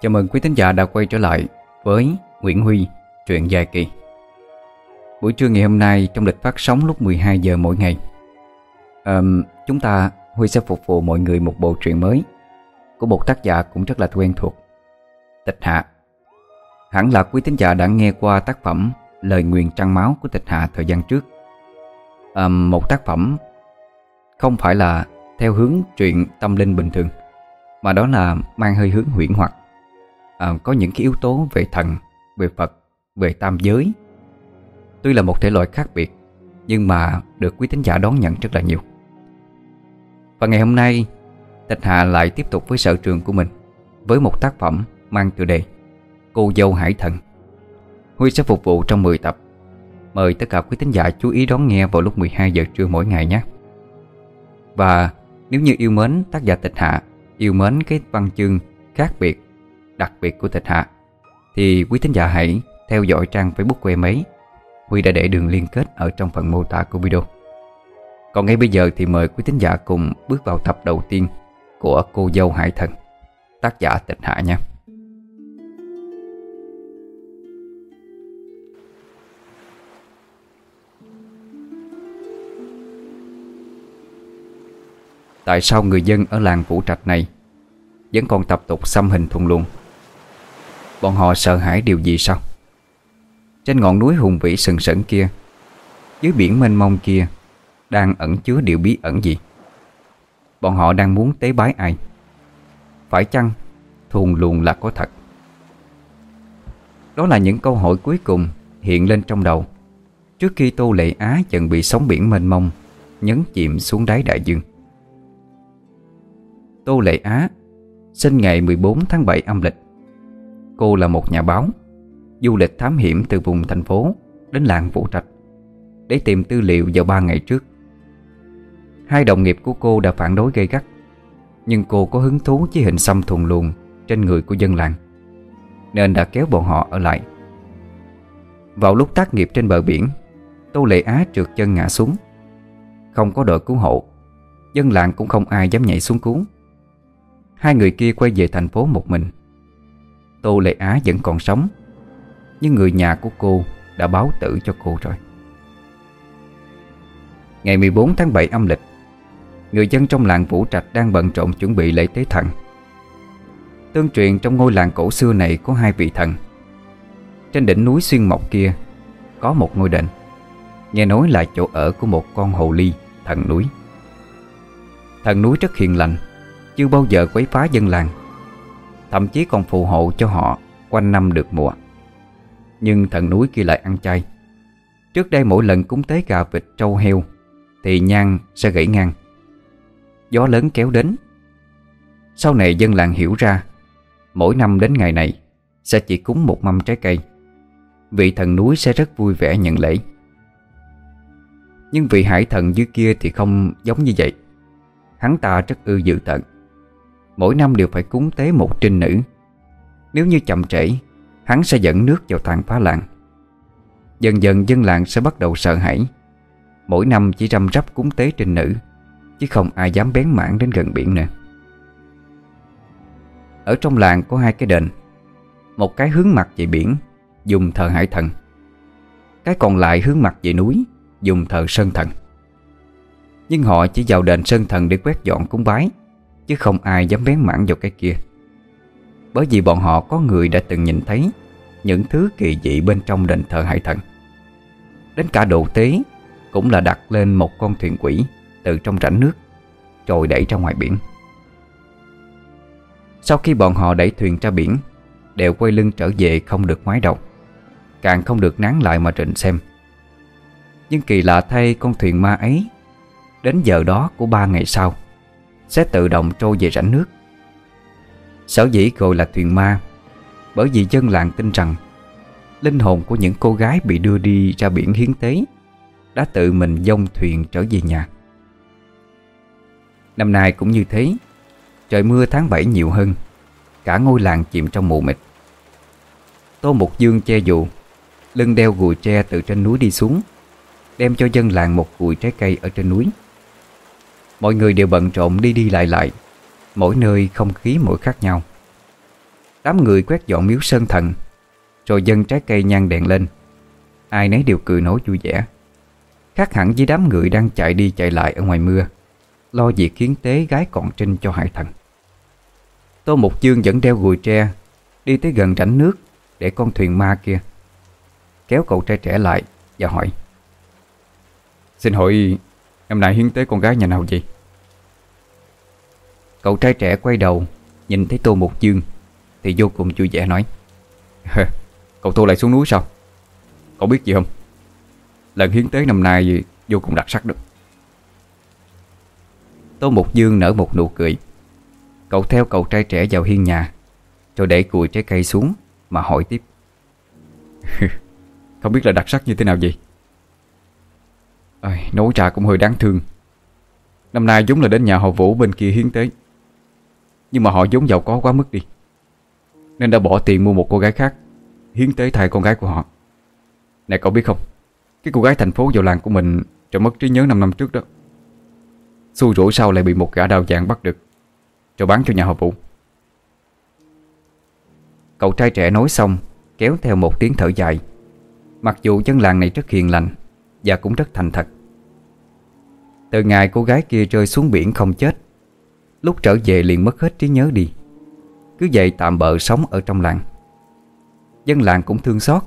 Chào mừng quý thính giả đã quay trở lại với Nguyễn Huy, truyện dài kỳ. Buổi trưa ngày hôm nay trong lịch phát sóng lúc 12 giờ mỗi ngày à, Chúng ta, Huy sẽ phục vụ mọi người một bộ truyện mới Của một tác giả cũng rất là quen thuộc Tịch Hạ. Hẳn là quý thính giả đã nghe qua tác phẩm Lời nguyền trăng máu của Tịch Hạ thời gian trước. À, Một tác phẩm không phải là theo hướng truyện tâm linh bình thường Mà đó là mang hơi hướng huyễn hoặc à, Có những cái yếu tố về thần, về Phật, về tam giới. Tuy là một thể loại khác biệt Nhưng mà được quý thính giả đón nhận rất là nhiều. Và ngày hôm nay Tịch Hạ lại tiếp tục với sở trường của mình Với một tác phẩm mang tựa đề Cô dâu hải thần. Huy sẽ phục vụ trong 10 tập. Mời tất cả quý thính giả chú ý đón nghe vào lúc 12 giờ trưa mỗi ngày nhé. Và nếu như yêu mến tác giả Tịch Hạ Yêu mến cái văn chương khác biệt Đặc biệt của Tịch Hạ. Thì quý thính giả hãy theo dõi trang Facebook của em ấy. Huy đã để đường liên kết ở trong phần mô tả của video. Còn ngay bây giờ thì mời quý thính giả cùng bước vào tập đầu tiên Của cô dâu Hải Thần, Tác giả Tịch Hạ nha. Tại sao người dân ở làng Vũ Trạch này Vẫn còn tập tục xăm hình thùng luồng? Bọn họ sợ hãi điều gì sao? Trên ngọn núi hùng vĩ sừng sững kia, Dưới biển mênh mông kia, Đang ẩn chứa điều bí ẩn gì? Bọn họ đang muốn tế bái ai? Phải chăng Thuần luồn là có thật? Đó là những câu hỏi cuối cùng Hiện lên trong đầu Trước khi Tô Lệ Á dần bị sóng biển mênh mông, Nhấn chìm xuống đáy đại dương. Tô Lệ Á Sinh ngày 14 tháng 7 âm lịch. Cô là một nhà báo, Du lịch thám hiểm từ vùng thành phố Đến làng Vũ Trạch Để tìm tư liệu vào ba ngày trước. Hai đồng nghiệp của cô đã phản đối gây gắt, Nhưng cô có hứng thú với hình xăm thuần luồng Trên người của dân làng, Nên đã kéo bọn họ ở lại. Vào lúc tác nghiệp trên bờ biển, Tô Lệ Á trượt chân ngã xuống, Không có đội cứu hộ, Dân làng cũng không ai dám nhảy xuống cứu. Hai người kia quay về thành phố một mình. Tô Lệ Á vẫn còn sống. Nhưng người nhà của cô đã báo tử cho cô rồi. Ngày 14 tháng 7 âm lịch, Người dân trong làng Vũ Trạch đang bận rộn chuẩn bị lễ tế thần. Tương truyền trong ngôi làng cổ xưa này có hai vị thần. Trên đỉnh núi Xuyên Mộc kia Có một ngôi đền. Nghe nói là chỗ ở của một con hồ ly, Thần núi. Thần núi rất hiền lành, chưa bao giờ quấy phá dân làng. Thậm chí còn phù hộ cho họ Quanh năm được mùa. Nhưng thần núi kia lại ăn chay. Trước đây mỗi lần cúng tế gà vịt trâu heo, Thì nhang sẽ gãy ngang. Gió lớn kéo đến. Sau này dân làng hiểu ra, Mỗi năm đến ngày này Sẽ chỉ cúng một mâm trái cây. Vị thần núi sẽ rất vui vẻ nhận lễ. Nhưng vị hải thần dưới kia thì không giống như vậy. Hắn ta rất ư dự tận. Mỗi năm đều phải cúng tế một trinh nữ. Nếu như chậm trễ, Hắn sẽ dẫn nước vào tàn phá làng. Dần dần dân làng sẽ bắt đầu sợ hãi. Mỗi năm chỉ răm rắp cúng tế trinh nữ, Chứ không ai dám bén mảng đến gần biển nữa. Ở trong làng có hai cái đền, Một cái hướng mặt về biển, Dùng thờ hải thần. Cái còn lại hướng mặt về núi, Dùng thờ sơn thần. Nhưng họ chỉ vào đền sơn thần để quét dọn cúng bái. Chứ không ai dám bén mảng vào cái kia. Bởi vì bọn họ có người đã từng nhìn thấy Những thứ kỳ dị bên trong đền thờ hải thần. Đến cả đồ tế Cũng là đặt lên một con thuyền quỷ Từ trong rãnh nước, trồi đẩy ra ngoài biển. Sau khi bọn họ đẩy thuyền ra biển, Đều quay lưng trở về không được ngoái đầu, Càng không được nán lại mà trịnh xem. Nhưng kỳ lạ thay con thuyền ma ấy, Đến giờ đó của ba ngày sau sẽ tự động trôi về rãnh nước. Sở dĩ gọi là thuyền ma, Bởi vì dân làng tin rằng Linh hồn của những cô gái bị đưa đi ra biển hiến tế Đã tự mình dông thuyền trở về nhà. Năm nay cũng như thế, Trời mưa tháng 7 nhiều hơn, Cả ngôi làng chìm trong mù mịt. Tô Mục Dương che dù, Lưng đeo gùi tre từ trên núi đi xuống, Đem cho dân làng một gùi trái cây ở trên núi. Mọi người đều bận rộn đi đi lại lại. Mỗi nơi không khí mỗi khác nhau. Đám người quét dọn miếu sơn thần, Rồi dân trái cây nhang đèn lên. Ai nấy đều cười nói vui vẻ. Khác hẳn với đám người đang chạy đi chạy lại ở ngoài mưa, Lo việc kiến tế gái còn trinh cho hải thần. Tô Mục Dương vẫn đeo gùi tre, Đi tới gần rãnh nước Để con thuyền ma kia, Kéo cậu trai trẻ lại và hỏi, Xin hỏi Em lại hiến tế con gái nhà nào vậy? Cậu trai trẻ quay đầu, Nhìn thấy Tô Mục Dương, Thì vô cùng vui vẻ nói Cậu Tô lại xuống núi sao? Cậu biết gì không? Lần hiến tế năm nay vô cùng đặc sắc đó. Tô Mục Dương nở một nụ cười, Cậu theo cậu trai trẻ vào hiên nhà, Rồi để cùi trái cây xuống Mà hỏi tiếp Không biết là đặc sắc như thế nào vậy? À, Nói ra cũng hơi đáng thương. Năm nay chúng là đến nhà họ Vũ bên kia hiến tế. Nhưng mà họ vốn giàu có quá mức đi. Nên đã bỏ tiền mua một cô gái khác Hiến tế thay con gái của họ. Này cậu biết không? Cái cô gái thành phố vào làng của mình Rồi mất trí nhớ 5 năm trước đó. Xui rủi sau lại bị một gã đào dạng bắt được Rồi bán cho nhà họ Vũ. Cậu trai trẻ nói xong Kéo theo một tiếng thở dài. Mặc dù dân làng này rất hiền lành và cũng rất thành thật. Từ ngày cô gái kia rơi xuống biển không chết, Lúc trở về liền mất hết trí nhớ đi. Cứ vậy tạm bợ sống ở trong làng. Dân làng cũng thương xót,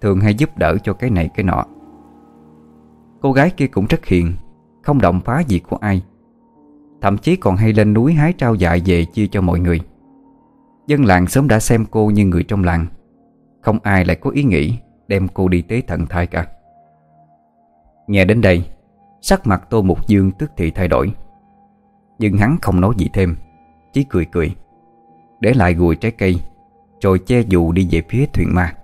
Thường hay giúp đỡ cho cái này cái nọ. Cô gái kia cũng rất hiền, Không động phá gì của ai. Thậm chí còn hay lên núi hái trao dại về chia cho mọi người. Dân làng sớm đã xem cô như người trong làng, Không ai lại có ý nghĩ Đem cô đi tế thận thai cả. Nghe đến đây, Sắc mặt Tô Mục Dương tức thì thay đổi. Nhưng hắn không nói gì thêm, Chỉ cười cười. Để lại gùi trái cây, Rồi che dù đi về phía thuyền ma.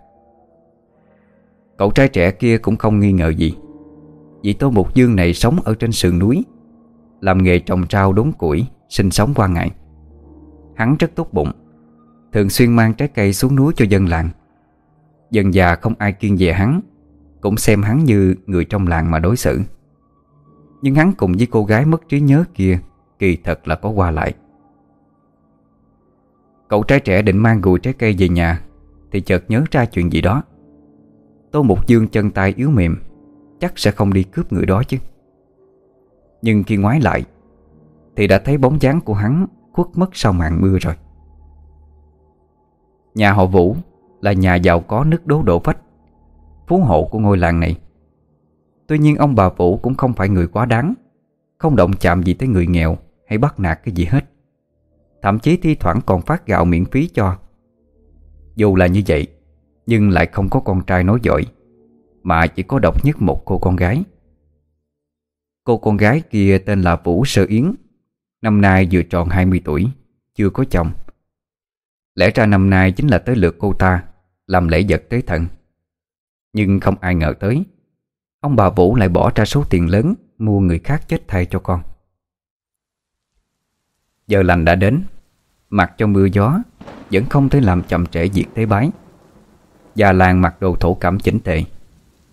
Cậu trai trẻ kia cũng không nghi ngờ gì. Vì Tô Mục Dương này sống ở trên sườn núi, Làm nghề trồng rau đốn củi, Sinh sống qua ngày. Hắn rất tốt bụng, Thường xuyên mang trái cây xuống núi cho dân làng. Dần già không ai kiên về hắn cũng xem hắn như người trong làng mà đối xử. Nhưng hắn cùng với cô gái mất trí nhớ kia Kỳ thật là có qua lại. Cậu trai trẻ định mang gùi trái cây về nhà, Thì chợt nhớ ra chuyện gì đó. Tô Mục Dương chân tay yếu mềm, Chắc sẽ không đi cướp người đó chứ. Nhưng khi ngoái lại, Thì đã thấy bóng dáng của hắn Khuất mất sau màn mưa rồi. Nhà họ Vũ là nhà giàu có nước đố đổ vách Phú hộ của ngôi làng này. Tuy nhiên ông bà Vũ cũng không phải người quá đáng, Không động chạm gì tới người nghèo Hay bắt nạt cái gì hết. Thậm chí thi thoảng còn phát gạo miễn phí cho. Dù là như vậy, Nhưng lại không có con trai nói giỏi Mà chỉ có độc nhất một cô con gái. Cô con gái kia tên là Vũ Sơ Yến, Năm nay vừa tròn 20 tuổi, Chưa có chồng. Lẽ ra năm nay chính là tới lượt cô ta, Làm lễ vật tế thần. Nhưng không ai ngờ tới, Ông bà Vũ lại bỏ ra số tiền lớn Mua người khác chết thay cho con. Giờ lành đã đến, Mặc cho mưa gió, Vẫn không thể làm chậm trễ việc tế bái. Già làng mặc đồ thổ cẩm chỉnh tề,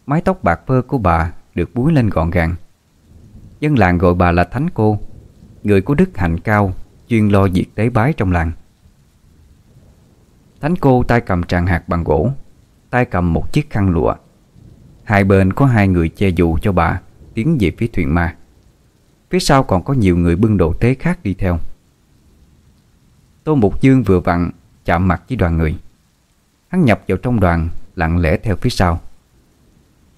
Mái tóc bạc phơ của bà Được búi lên gọn gàng. Dân làng gọi bà là Thánh Cô, Người của đức hạnh cao, Chuyên lo việc tế bái trong làng. Thánh cô tay cầm tràng hạt bằng gỗ tay cầm một chiếc khăn lụa. Hai bên có hai người che dù cho bà Tiến về phía thuyền ma. Phía sau còn có nhiều người bưng đồ tế khác đi theo. Tô Mục Dương vừa vặn Chạm mặt với đoàn người. Hắn nhập vào trong đoàn Lặng lẽ theo phía sau.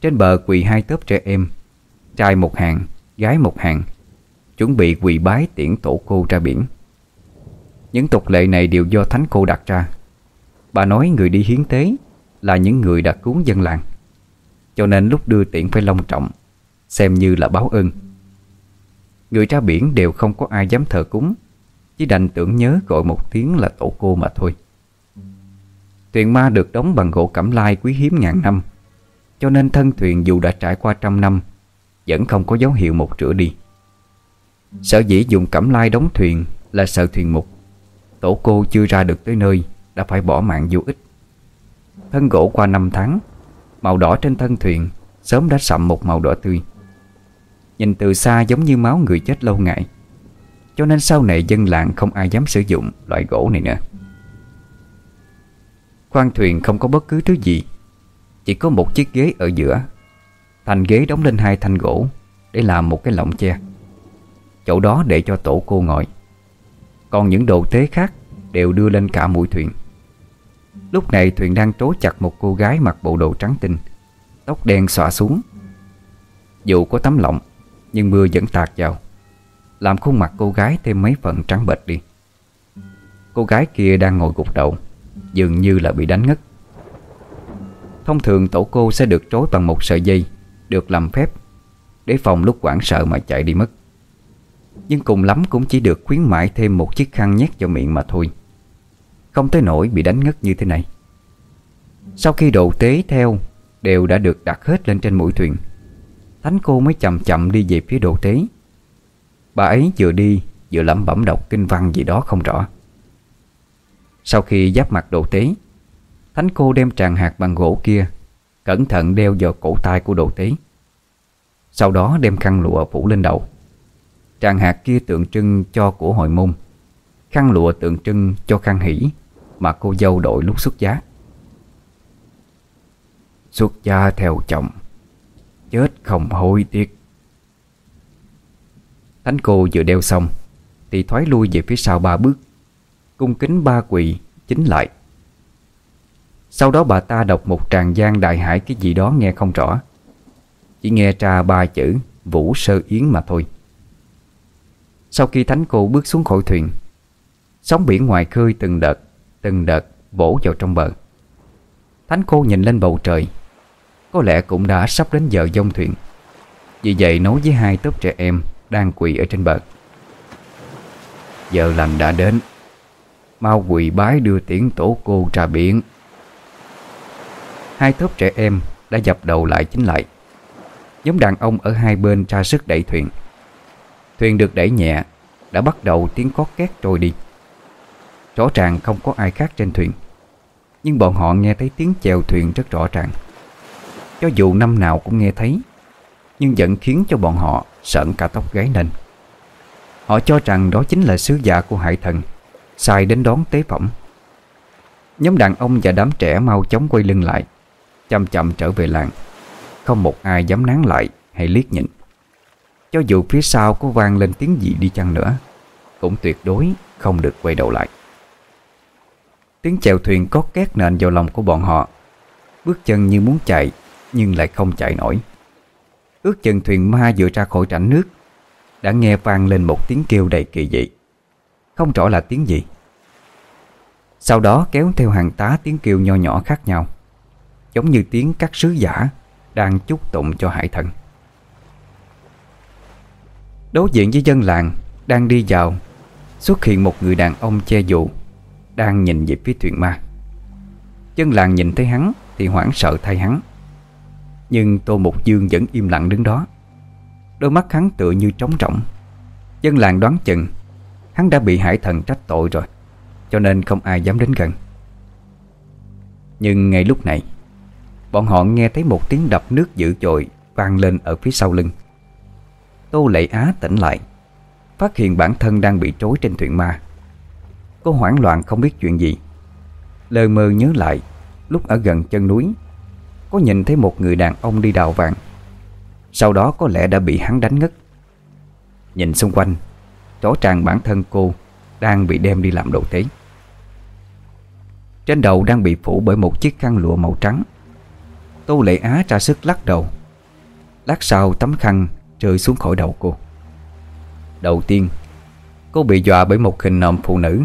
Trên bờ quỳ hai tớp trẻ em Trai một hàng, gái một hàng Chuẩn bị quỳ bái tiễn tổ cô ra biển. Những tục lệ này đều do thánh cô đặt ra. Bà nói người đi hiến tế là những người đã cứu dân làng. Cho nên lúc đưa tiễn phải long trọng, Xem như là báo ơn. Người ra biển đều không có ai dám thờ cúng, Chỉ đành tưởng nhớ gọi một tiếng là tổ cô mà thôi. Thuyền ma được đóng bằng gỗ cẩm lai quý hiếm ngàn năm, Cho nên thân thuyền dù đã trải qua trăm năm, Vẫn không có dấu hiệu một rửa đi. Sở dĩ dùng cẩm lai đóng thuyền Là sợ thuyền mục. Tổ cô chưa ra được tới nơi, đã phải bỏ mạng vô ích. Thân gỗ qua năm tháng. Màu đỏ trên thân thuyền, Sớm đã sậm một màu đỏ tươi. Nhìn từ xa giống như máu người chết lâu ngày. Cho nên sau này dân làng không ai dám sử dụng loại gỗ này nữa. Khoang thuyền không có bất cứ thứ gì. Chỉ có một chiếc ghế ở giữa. Thành ghế đóng lên hai thanh gỗ Để làm một cái lọng che. Chỗ đó để cho tổ cô ngồi. Còn những đồ tế khác Đều đưa lên cả mũi thuyền. Lúc này thuyền đang trố chặt một cô gái mặc bộ đồ trắng tinh. Tóc đen xõa xuống. Dù có tấm lọng, Nhưng mưa vẫn tạt vào. Làm khuôn mặt cô gái thêm mấy phần trắng bệch đi. Cô gái kia đang ngồi gục đầu, Dường như là bị đánh ngất. Thông thường tổ cô sẽ được trối bằng một sợi dây, Được làm phép, Để phòng lúc quảng sợ mà chạy đi mất. Nhưng cùng lắm cũng chỉ được khuyến mãi thêm một chiếc khăn nhét vào miệng mà thôi. Không tới nỗi bị đánh ngất như thế này. Sau khi đồ tế theo, Đều đã được đặt hết lên trên mũi thuyền. Thánh cô mới chậm chậm đi về phía đồ tế. Bà ấy vừa đi, Vừa lẩm bẩm đọc kinh văn gì đó không rõ. Sau khi giáp mặt đồ tế, Thánh cô đem tràng hạt bằng gỗ kia, Cẩn thận đeo vào cổ tay của đồ tế. Sau đó đem khăn lụa phủ lên đầu. Tràng hạt kia tượng trưng cho của hội môn, Khăn lụa tượng trưng cho khăn hỷ. Mà cô dâu đội lúc xuất giá. Xuất gia theo chồng, Chết không hối tiếc. Thánh cô vừa đeo xong, Thì thoái lui về phía sau ba bước, Cung kính ba quỳ Chính lại. Sau đó bà ta đọc một tràng gian đại hải Cái gì đó nghe không rõ. Chỉ nghe ra ba chữ Vũ sơ yến mà thôi. Sau khi thánh cô bước xuống khỏi thuyền, Sóng biển ngoài khơi từng đợt Từng đợt vỗ vào trong bờ. Thánh cô nhìn lên bầu trời. Có lẽ cũng đã sắp đến giờ dông thuyền. Vì vậy nói với hai tốp trẻ em Đang quỳ ở trên bờ. Giờ lành đã đến. Mau quỳ bái đưa tiễn tổ cô trà biển. Hai tốp trẻ em đã dập đầu lại chính lại. Giống đàn ông ở hai bên ra sức đẩy thuyền. Thuyền được đẩy nhẹ, Đã bắt đầu tiếng cót két trôi đi. Rõ ràng không có ai khác trên thuyền. Nhưng bọn họ nghe thấy tiếng chèo thuyền rất rõ ràng. Cho dù năm nào cũng nghe thấy, Nhưng vẫn khiến cho bọn họ sợn cả tóc gáy lên. Họ cho rằng đó chính là sứ giả của hải thần, Sai đến đón tế phẩm. Nhóm đàn ông và đám trẻ mau chóng quay lưng lại Chậm chậm trở về làng. Không một ai dám nán lại hay liếc nhìn. Cho dù phía sau có vang lên tiếng gì đi chăng nữa, Cũng tuyệt đối không được quay đầu lại. Tiếng chèo thuyền có két nền vào lòng của bọn họ. Bước chân như muốn chạy, Nhưng lại không chạy nổi. Ước chừng thuyền ma vừa ra khỏi rãnh nước, Đã nghe vang lên một tiếng kêu đầy kỳ dị. Không rõ là tiếng gì. Sau đó kéo theo hàng tá tiếng kêu nho nhỏ khác nhau, Giống như tiếng các sứ giả Đang chúc tụng cho hải thần. Đối diện với dân làng Đang đi vào, Xuất hiện một người đàn ông che dụ đang nhìn về phía thuyền ma. Dân làng nhìn thấy hắn Thì hoảng sợ thay hắn. Nhưng Tô Mục Dương vẫn im lặng đứng đó. Đôi mắt hắn tựa như trống rỗng. Dân làng đoán chừng Hắn đã bị hải thần trách tội rồi, cho nên không ai dám đến gần. Nhưng ngay lúc này, Bọn họ nghe thấy một tiếng đập nước dữ dội Vang lên ở phía sau lưng. Tô Lệ Á tỉnh lại, Phát hiện bản thân đang bị trối trên thuyền ma. Cô hoảng loạn không biết chuyện gì. Lờ mơ nhớ lại, Lúc ở gần chân núi Có nhìn thấy một người đàn ông đi đào vàng. Sau đó có lẽ đã bị hắn đánh ngất. Nhìn xung quanh Rõ ràng bản thân cô Đang bị đem đi làm đồ tế. Trên đầu đang bị phủ bởi một chiếc khăn lụa màu trắng. Tô Lệ Á ra sức lắc đầu. Lát sau tấm khăn rơi xuống khỏi đầu cô. Đầu tiên, Cô bị dọa bởi một hình nộm phụ nữ.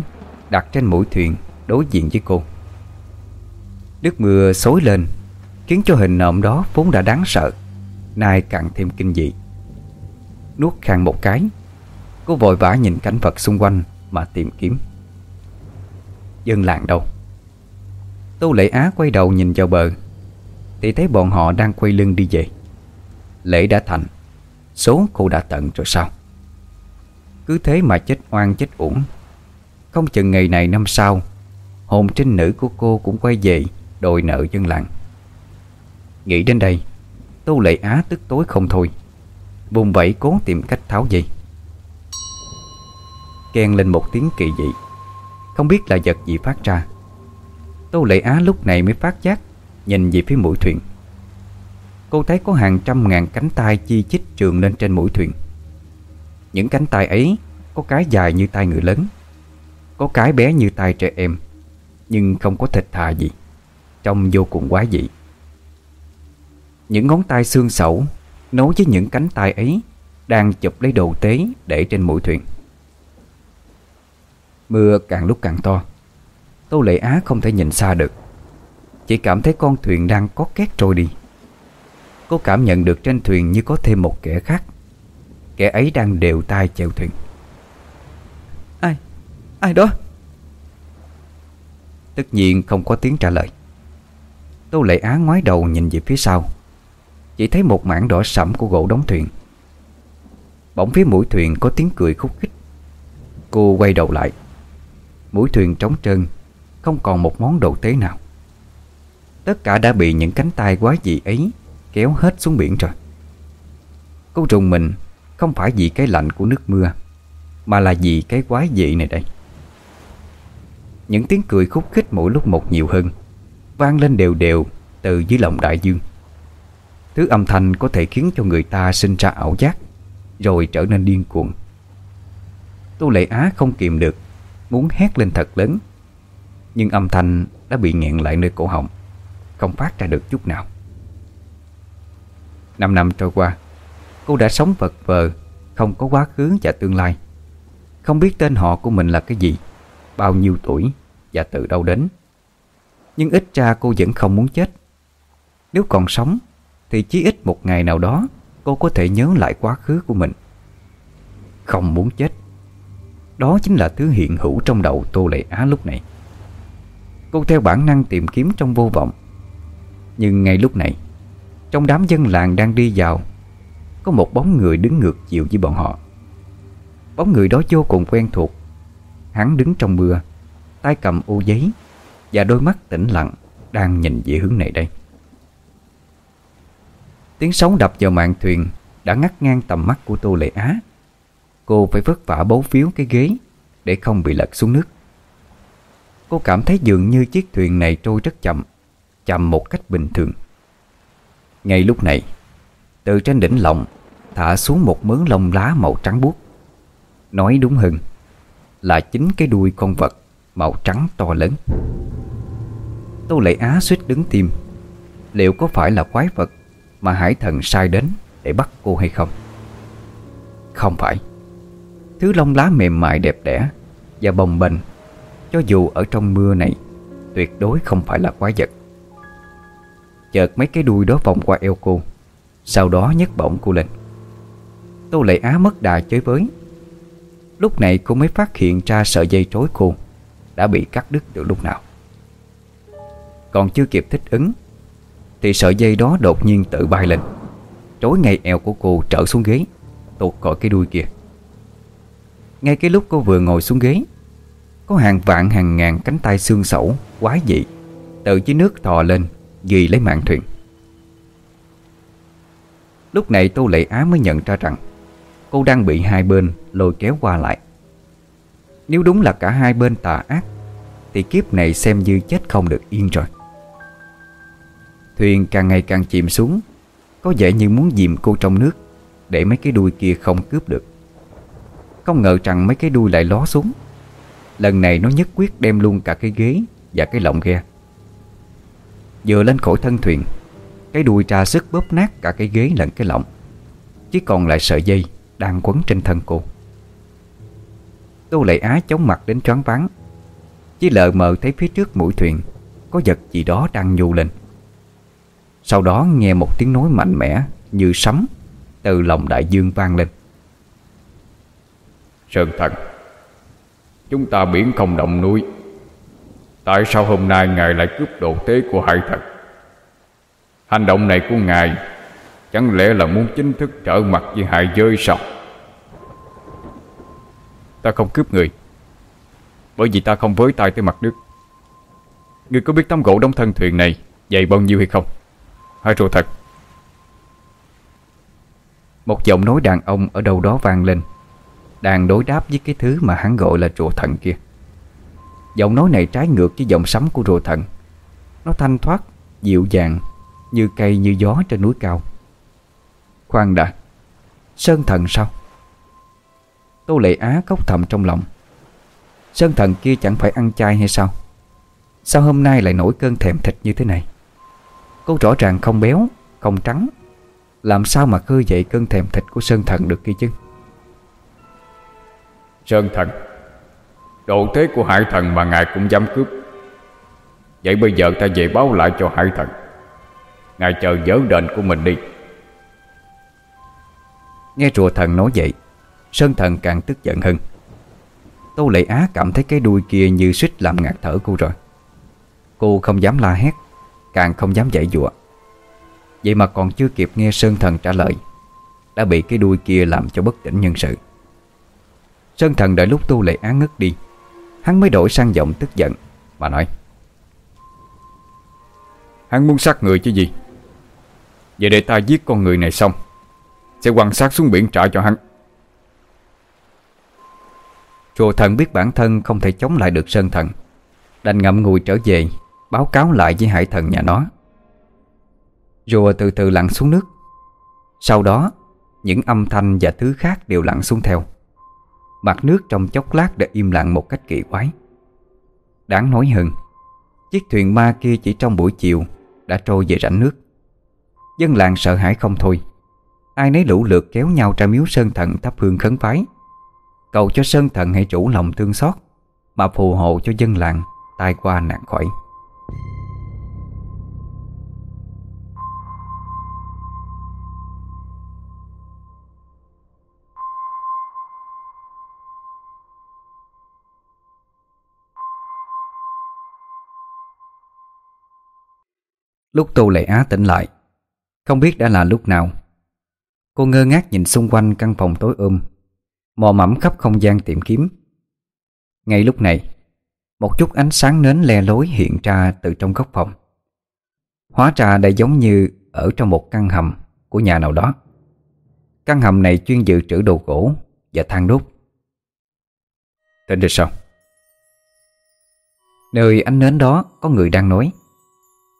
Đặt trên mũi thuyền đối diện với cô. Nước mưa xối lên, Khiến cho hình nộm đó vốn đã đáng sợ, Nay càng thêm kinh dị. Nuốt khang một cái, Cô vội vã nhìn cảnh vật xung quanh Mà tìm kiếm. Dân làng đâu? Tô Lệ Á quay đầu nhìn vào bờ, Thì thấy bọn họ đang quay lưng đi về. Lễ đã thành, Số cô đã tận rồi sao? Cứ thế mà chết oan chết uổng không chừng ngày này năm sau, Hồn trinh nữ của cô cũng quay về, Đòi nợ dân làng. Nghĩ đến đây, Tô Lệ Á tức tối không thôi, Vùng vẫy cố tìm cách tháo dây. Ken lên một tiếng kỳ dị, Không biết là vật gì phát ra. Tô Lệ Á lúc này mới phát giác, Nhìn về phía mũi thuyền. Cô thấy có hàng trăm ngàn cánh tay chi chít trường lên trên mũi thuyền. Những cánh tay ấy Có cái dài như tay người lớn. Có cái bé như tay trẻ em, Nhưng không có thịt thà gì, Trông vô cùng quái dị. Những ngón tay xương sẩu Nối với những cánh tay ấy Đang chụp lấy đồ tế để trên mũi thuyền. Mưa càng lúc càng to, Tô Lệ Á không thể nhìn xa được. Chỉ cảm thấy con thuyền đang có két trôi đi. Cô cảm nhận được trên thuyền như có thêm một kẻ khác. Kẻ ấy đang đều tay chèo thuyền. Ai đó? Tất nhiên không có tiếng trả lời. Tô Lệ Á ngoái đầu nhìn về phía sau. Chỉ thấy một mảng đỏ sẫm của gỗ đóng thuyền. Bỗng phía mũi thuyền có tiếng cười khúc khích. Cô quay đầu lại. Mũi thuyền trống trơn, Không còn một món đồ tế nào. Tất cả đã bị những cánh tay quái dị ấy Kéo hết xuống biển rồi. Cô trùng mình, Không phải vì cái lạnh của nước mưa, Mà là vì cái quái dị này đây. Những tiếng cười khúc khích mỗi lúc một nhiều hơn, Vang lên đều đều Từ dưới lòng đại dương. Thứ âm thanh có thể khiến cho người ta sinh ra ảo giác, Rồi trở nên điên cuồng. Tu Lệ Á không kìm được, Muốn hét lên thật lớn, Nhưng âm thanh đã bị nghẹn lại nơi cổ họng, Không phát ra được chút nào. Năm năm trôi qua, Cô đã sống vật vờ, Không có quá khứ và tương lai. Không biết tên họ của mình là cái gì. Bao nhiêu tuổi Và từ đâu đến. Nhưng ít ra cô vẫn không muốn chết. Nếu còn sống, Thì chí ít một ngày nào đó, Cô có thể nhớ lại quá khứ của mình. Không muốn chết. Đó chính là thứ hiện hữu trong đầu Tô Lệ Á lúc này. Cô theo bản năng tìm kiếm trong vô vọng. Nhưng ngay lúc này, trong đám dân làng đang đi vào, Có một bóng người đứng ngược chiều với bọn họ. Bóng người đó vô cùng quen thuộc. Hắn đứng trong mưa, tay cầm ô giấy Và đôi mắt tĩnh lặng Đang nhìn về hướng này đây. Tiếng sóng đập vào mạn thuyền Đã ngắt ngang tầm mắt của Tô Lệ Á. Cô phải vất vả bấu phiếu cái ghế Để không bị lật xuống nước. Cô cảm thấy dường như chiếc thuyền này trôi rất chậm Chậm một cách bình thường. Ngay lúc này, Từ trên đỉnh lọng Thả xuống một mớ lông lá màu trắng buốt. Nói đúng hơn là chính cái đuôi con vật Màu trắng to lớn. Tô Lệ Á suýt đứng tim Liệu có phải là quái vật Mà hải thần sai đến Để bắt cô hay không? Không phải. Thứ lông lá mềm mại đẹp đẽ Và bồng bềnh, Cho dù ở trong mưa này, Tuyệt đối không phải là quái vật. Chợt mấy cái đuôi đó vòng qua eo cô, Sau đó nhấc bổng cô lên. Tô Lệ Á mất đà chơi với Lúc này cô mới phát hiện ra sợi dây trối cô Đã bị cắt đứt từ lúc nào. Còn chưa kịp thích ứng, Thì sợi dây đó đột nhiên tự bay lên. Trối ngay eo của cô trở xuống ghế, Tuột khỏi cái đuôi kia. Ngay cái lúc cô vừa ngồi xuống ghế, Có hàng vạn hàng ngàn cánh tay xương sẩu Quái dị Từ dưới nước thò lên Ghi lấy mạng thuyền. Lúc này Tô Lệ Á mới nhận ra rằng Cô đang bị hai bên lôi kéo qua lại. Nếu đúng là cả hai bên tà ác, Thì kiếp này xem như chết không được yên rồi. Thuyền càng ngày càng chìm xuống, Có vẻ như muốn dìm cô trong nước Để mấy cái đuôi kia không cướp được. Không ngờ rằng mấy cái đuôi lại ló xuống. Lần này nó nhất quyết đem luôn cả cái ghế Và cái lọng ghe. Vừa lên khỏi thân thuyền, Cái đuôi ra sức bóp nát cả cái ghế lẫn cái lọng Chỉ còn lại sợi dây. Đang quấn trên thân cô. Tô Lệ Á chống mặt đến choáng váng. Chỉ lờ mờ thấy phía trước mũi thuyền Có vật gì đó đang nhô lên. Sau đó nghe một tiếng nói mạnh mẽ Như sấm Từ lòng đại dương vang lên. Sơn thần, Chúng ta biển không động núi. Tại sao hôm nay Ngài lại cướp đồ tế của hải thần? Hành động này của Ngài Chẳng lẽ là muốn chính thức trở mặt với hại giới sao? Ta không cướp người Bởi vì ta không với tay tới mặt nước. Ngươi có biết tấm gỗ đóng thân thuyền này Dày bao nhiêu hay không? Hay rồi thật? Một giọng nói đàn ông ở đâu đó vang lên Đang đối đáp với cái thứ mà hắn gọi là rùa thần kia. Giọng nói này trái ngược với giọng sấm của rùa thần. Nó thanh thoát, dịu dàng Như cây như gió trên núi cao. Khoan đã. Sơn thần sao? Tô Lệ Á khóc thầm trong lòng. Sơn thần kia chẳng phải ăn chay hay sao? Sao hôm nay lại nổi cơn thèm thịt như thế này? Cô rõ ràng không béo, Không trắng. Làm sao mà khơi dậy cơn thèm thịt của Sơn thần được kia chứ? Sơn thần Độ thế của hải thần mà ngài cũng dám cướp. Vậy bây giờ ta về báo lại cho hải thần. Ngài chờ dỡ đền của mình đi. Nghe rùa thần nói vậy, Sơn thần càng tức giận hơn. Tô Lệ Á cảm thấy cái đuôi kia như suýt làm ngạt thở cô rồi. Cô không dám la hét, Càng không dám dạy dụa Vậy mà còn chưa kịp nghe Sơn thần trả lời, Đã bị cái đuôi kia làm cho bất tỉnh nhân sự. Sơn thần đợi lúc tu Lệ Á ngất đi, Hắn mới đổi sang giọng tức giận Mà nói, Hắn muốn sát người chứ gì? Vậy để ta giết con người này xong. Sẽ quan sát xuống biển trả cho hắn. Rùa thần biết bản thân không thể chống lại được Sơn thần. Đành ngậm ngùi trở về, Báo cáo lại với hải thần nhà nó. Rùa từ từ lặn xuống nước. Sau đó, Những âm thanh và thứ khác đều lặn xuống theo. Mặt nước trong chốc lát đã im lặng một cách kỳ quái. Đáng nói hơn, Chiếc thuyền ma kia chỉ trong buổi chiều Đã trôi về rãnh nước. Dân làng sợ hãi không thôi. Ai nấy lũ lượt kéo nhau ra miếu sơn thần thắp hương khấn phái Cầu cho sơn thần hãy chủ lòng thương xót, Mà phù hộ cho dân làng Tai qua nạn khỏi. Lúc tu Lệ Á tỉnh lại, Không biết đã là lúc nào. Cô ngơ ngác nhìn xung quanh căn phòng tối ôm Mò mẫm khắp không gian tìm kiếm Ngay lúc này, Một chút ánh sáng nến le lối hiện ra từ trong góc phòng Hóa ra đây giống như ở trong một căn hầm của nhà nào đó Căn hầm này chuyên dự trữ đồ gỗ và than đốt Tên được sao? Nơi ánh nến đó có người đang nói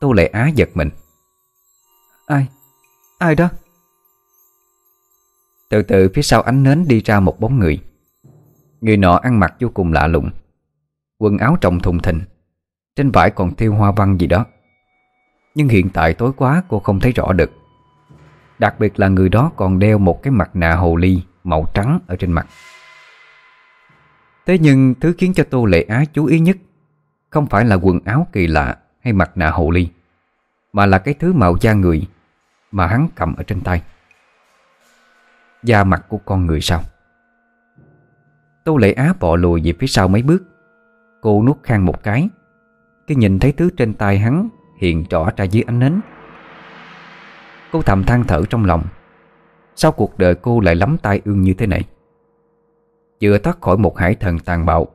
Tô Lệ Á giật mình Ai? Ai đó? Từ từ phía sau ánh nến đi ra một bóng người. Người nọ ăn mặc vô cùng lạ lùng, Quần áo trọng thùng thình, Trên vải còn thiêu hoa văn gì đó. Nhưng hiện tại tối quá, cô không thấy rõ được. Đặc biệt là người đó còn đeo một cái mặt nạ hồ ly Màu trắng ở trên mặt. Thế nhưng thứ khiến cho Tô Lệ Á chú ý nhất Không phải là quần áo kỳ lạ hay mặt nạ hồ ly, Mà là cái thứ màu da người Mà hắn cầm ở trên tay. Da mặt của con người sao Tô Lệ Á bọ lùi về phía sau mấy bước. Cô nuốt khang một cái. Khi nhìn thấy thứ trên tay hắn Hiện rõ ra dưới ánh nến. Cô thầm than thở trong lòng. Sao cuộc đời cô lại lắm tai ương như thế này? Vừa thoát khỏi một hải thần tàn bạo,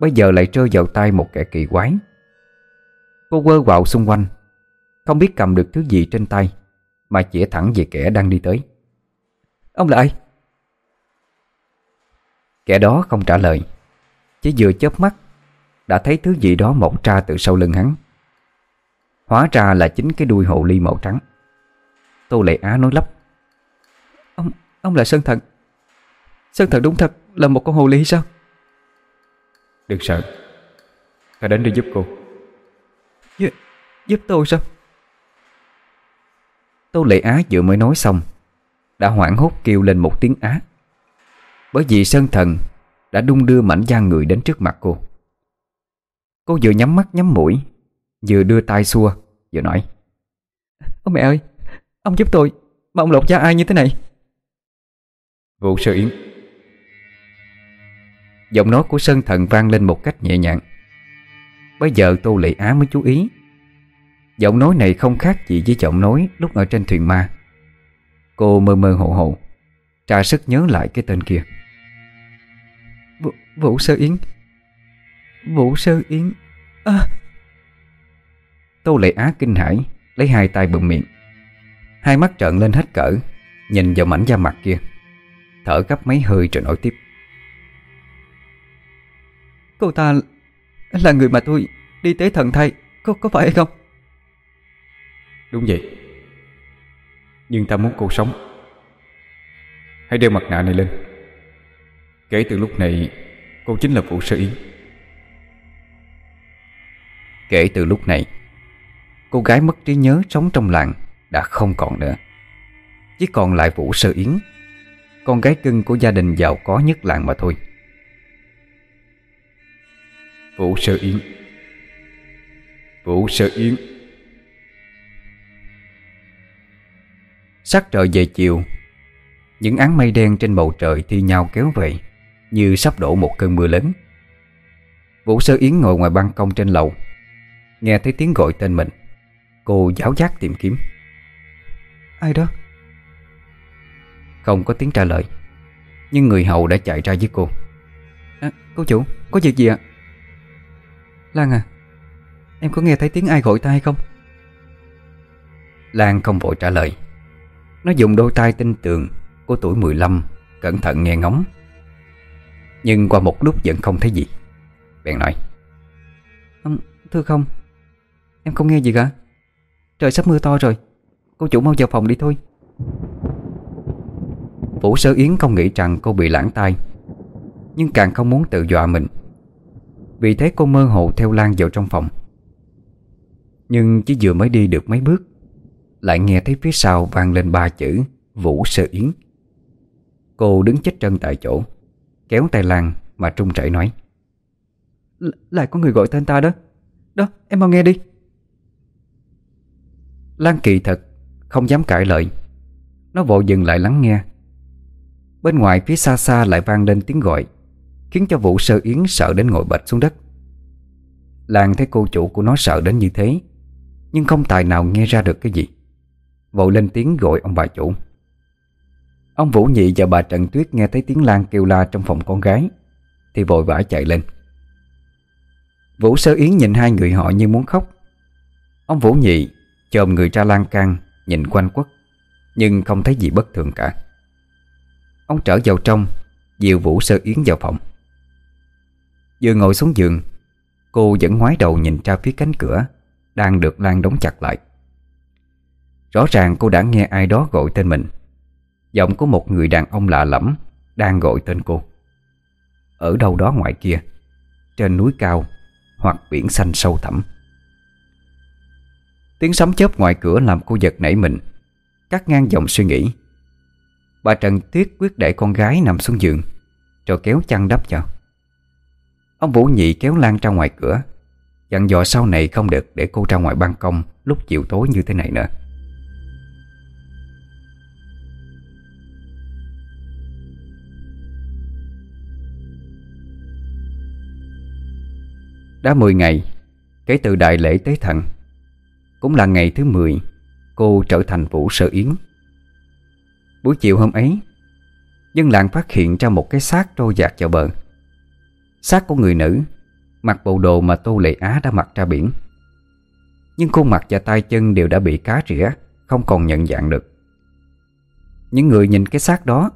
Bây giờ lại rơi vào tay một kẻ kỳ quái. Cô quơ quạo xung quanh, Không biết cầm được thứ gì trên tay, Mà chỉ thẳng về kẻ đang đi tới. Ông là ai? Kẻ đó không trả lời Chỉ vừa chớp mắt Đã thấy thứ gì đó mọc ra từ sau lưng hắn. Hóa ra là chính cái đuôi hồ ly màu trắng. Tô Lệ Á nói lắp. Ông ông là Sơn Thần. Sơn Thần đúng thật là một con hồ ly sao? Đừng sợ. Ta đến để giúp cô. Giúp, giúp tôi sao? Tô Lệ Á vừa mới nói xong đã hoảng hốt kêu lên một tiếng á. Bởi vì Sơn Thần Đã đung đưa mảnh da người đến trước mặt cô. Cô vừa nhắm mắt nhắm mũi, Vừa đưa tay xua, Vừa nói, Ông mẹ ơi, Ông giúp tôi, Mà ông lột da ai như thế này? Vũ sơ yến. Giọng nói của Sơn Thần vang lên một cách nhẹ nhàng. Bây giờ Tô Lệ Á mới chú ý. Giọng nói này không khác gì với giọng nói lúc ở trên thuyền ma. Cô mơ mơ hồ hồ Tra sức nhớ lại cái tên kia. Vũ, Vũ Sơ Yến. Vũ Sơ Yến. À. Tô Lệ Á kinh hãi Lấy hai tay bụm miệng. Hai mắt trợn lên hết cỡ Nhìn vào mảnh da mặt kia. Thở gấp mấy hơi rồi nói tiếp. Cô ta là người mà tôi đi tế thần thay Có, có phải hay không? Đúng vậy nhưng ta muốn cô sống. Hãy đeo mặt nạ này lên. Kể từ lúc này, Cô chính là Vũ Sơ Yến Kể từ lúc này, Cô gái mất trí nhớ sống trong làng Đã không còn nữa. Chỉ còn lại Vũ Sơ Yến, Con gái cưng của gia đình giàu có nhất làng mà thôi. Vũ Sơ Yến. Vũ Sơ Yến. Sắc trời về chiều Những áng mây đen trên bầu trời thi nhau kéo về Như sắp đổ một cơn mưa lớn. Vũ Sơ Yến ngồi ngoài ban công trên lầu Nghe thấy tiếng gọi tên mình. Cô giáo giác tìm kiếm. Ai đó? Không có tiếng trả lời Nhưng người hầu đã chạy ra với cô. À, Cô chủ, có việc gì ạ? Lan à Em có nghe thấy tiếng ai gọi ta hay không? Lan không vội trả lời nó dùng đôi tay tinh tường Của tuổi 15 Cẩn thận nghe ngóng. Nhưng qua một lúc vẫn không thấy gì. Bèn nói Thưa không, Em không nghe gì cả. Trời sắp mưa to rồi, Cô chủ mau vào phòng đi thôi. Vũ Sơ Yến không nghĩ rằng cô bị lãng tai, Nhưng càng không muốn tự dọa mình. Vì thế cô mơ hồ theo Lan vào trong phòng. Nhưng chỉ vừa mới đi được mấy bước lại nghe thấy phía sau vang lên ba chữ Vũ Sơ Yến. Cô đứng chết chân tại chỗ Kéo tay Lan mà trung chảy nói. Lại có người gọi tên ta đó. Đó em mau nghe đi. Lan kỳ thật Không dám cãi lời. Nó vội dừng lại lắng nghe. Bên ngoài phía xa xa lại vang lên tiếng gọi Khiến cho Vũ Sơ Yến sợ đến ngồi bệt xuống đất. Lan thấy cô chủ của nó sợ đến như thế Nhưng không tài nào nghe ra được cái gì Vội lên tiếng gọi ông bà chủ. Ông Vũ Nhị và bà Trần Tuyết nghe thấy tiếng Lan kêu la trong phòng con gái, Thì vội vã chạy lên. Vũ Sơ Yến nhìn hai người họ như muốn khóc. Ông Vũ Nhị Chồm người ra lan can, Nhìn quanh quất, Nhưng không thấy gì bất thường cả. Ông trở vào trong, Dìu Vũ Sơ Yến vào phòng. Vừa ngồi xuống giường, Cô vẫn ngoái đầu nhìn ra phía cánh cửa Đang được Lan đóng chặt lại. Rõ ràng cô đã nghe ai đó gọi tên mình. Giọng của một người đàn ông lạ lẫm Đang gọi tên cô. Ở đâu đó ngoài kia, Trên núi cao Hoặc biển xanh sâu thẳm. Tiếng sấm chớp ngoài cửa làm cô giật nảy mình, Cắt ngang dòng suy nghĩ. Bà Trần Tuyết quyết để con gái nằm xuống giường, Rồi kéo chăn đắp cho. Ông Vũ Nhị kéo Lan ra ngoài cửa, Dặn dò sau này không được để cô ra ngoài ban công Lúc chiều tối như thế này nữa. Đã 10 ngày, Kể từ đại lễ tế thần, cũng là ngày thứ 10 Cô trở thành Vũ Sơ Yến. Buổi chiều hôm ấy, Dân làng phát hiện ra một cái xác trôi dạt vào bờ. Xác của người nữ, Mặc bộ đồ mà Tô Lệ Á đã mặc ra biển. Nhưng khuôn mặt và tay chân đều đã bị cá rỉa, Không còn nhận dạng được. Những người nhìn cái xác đó,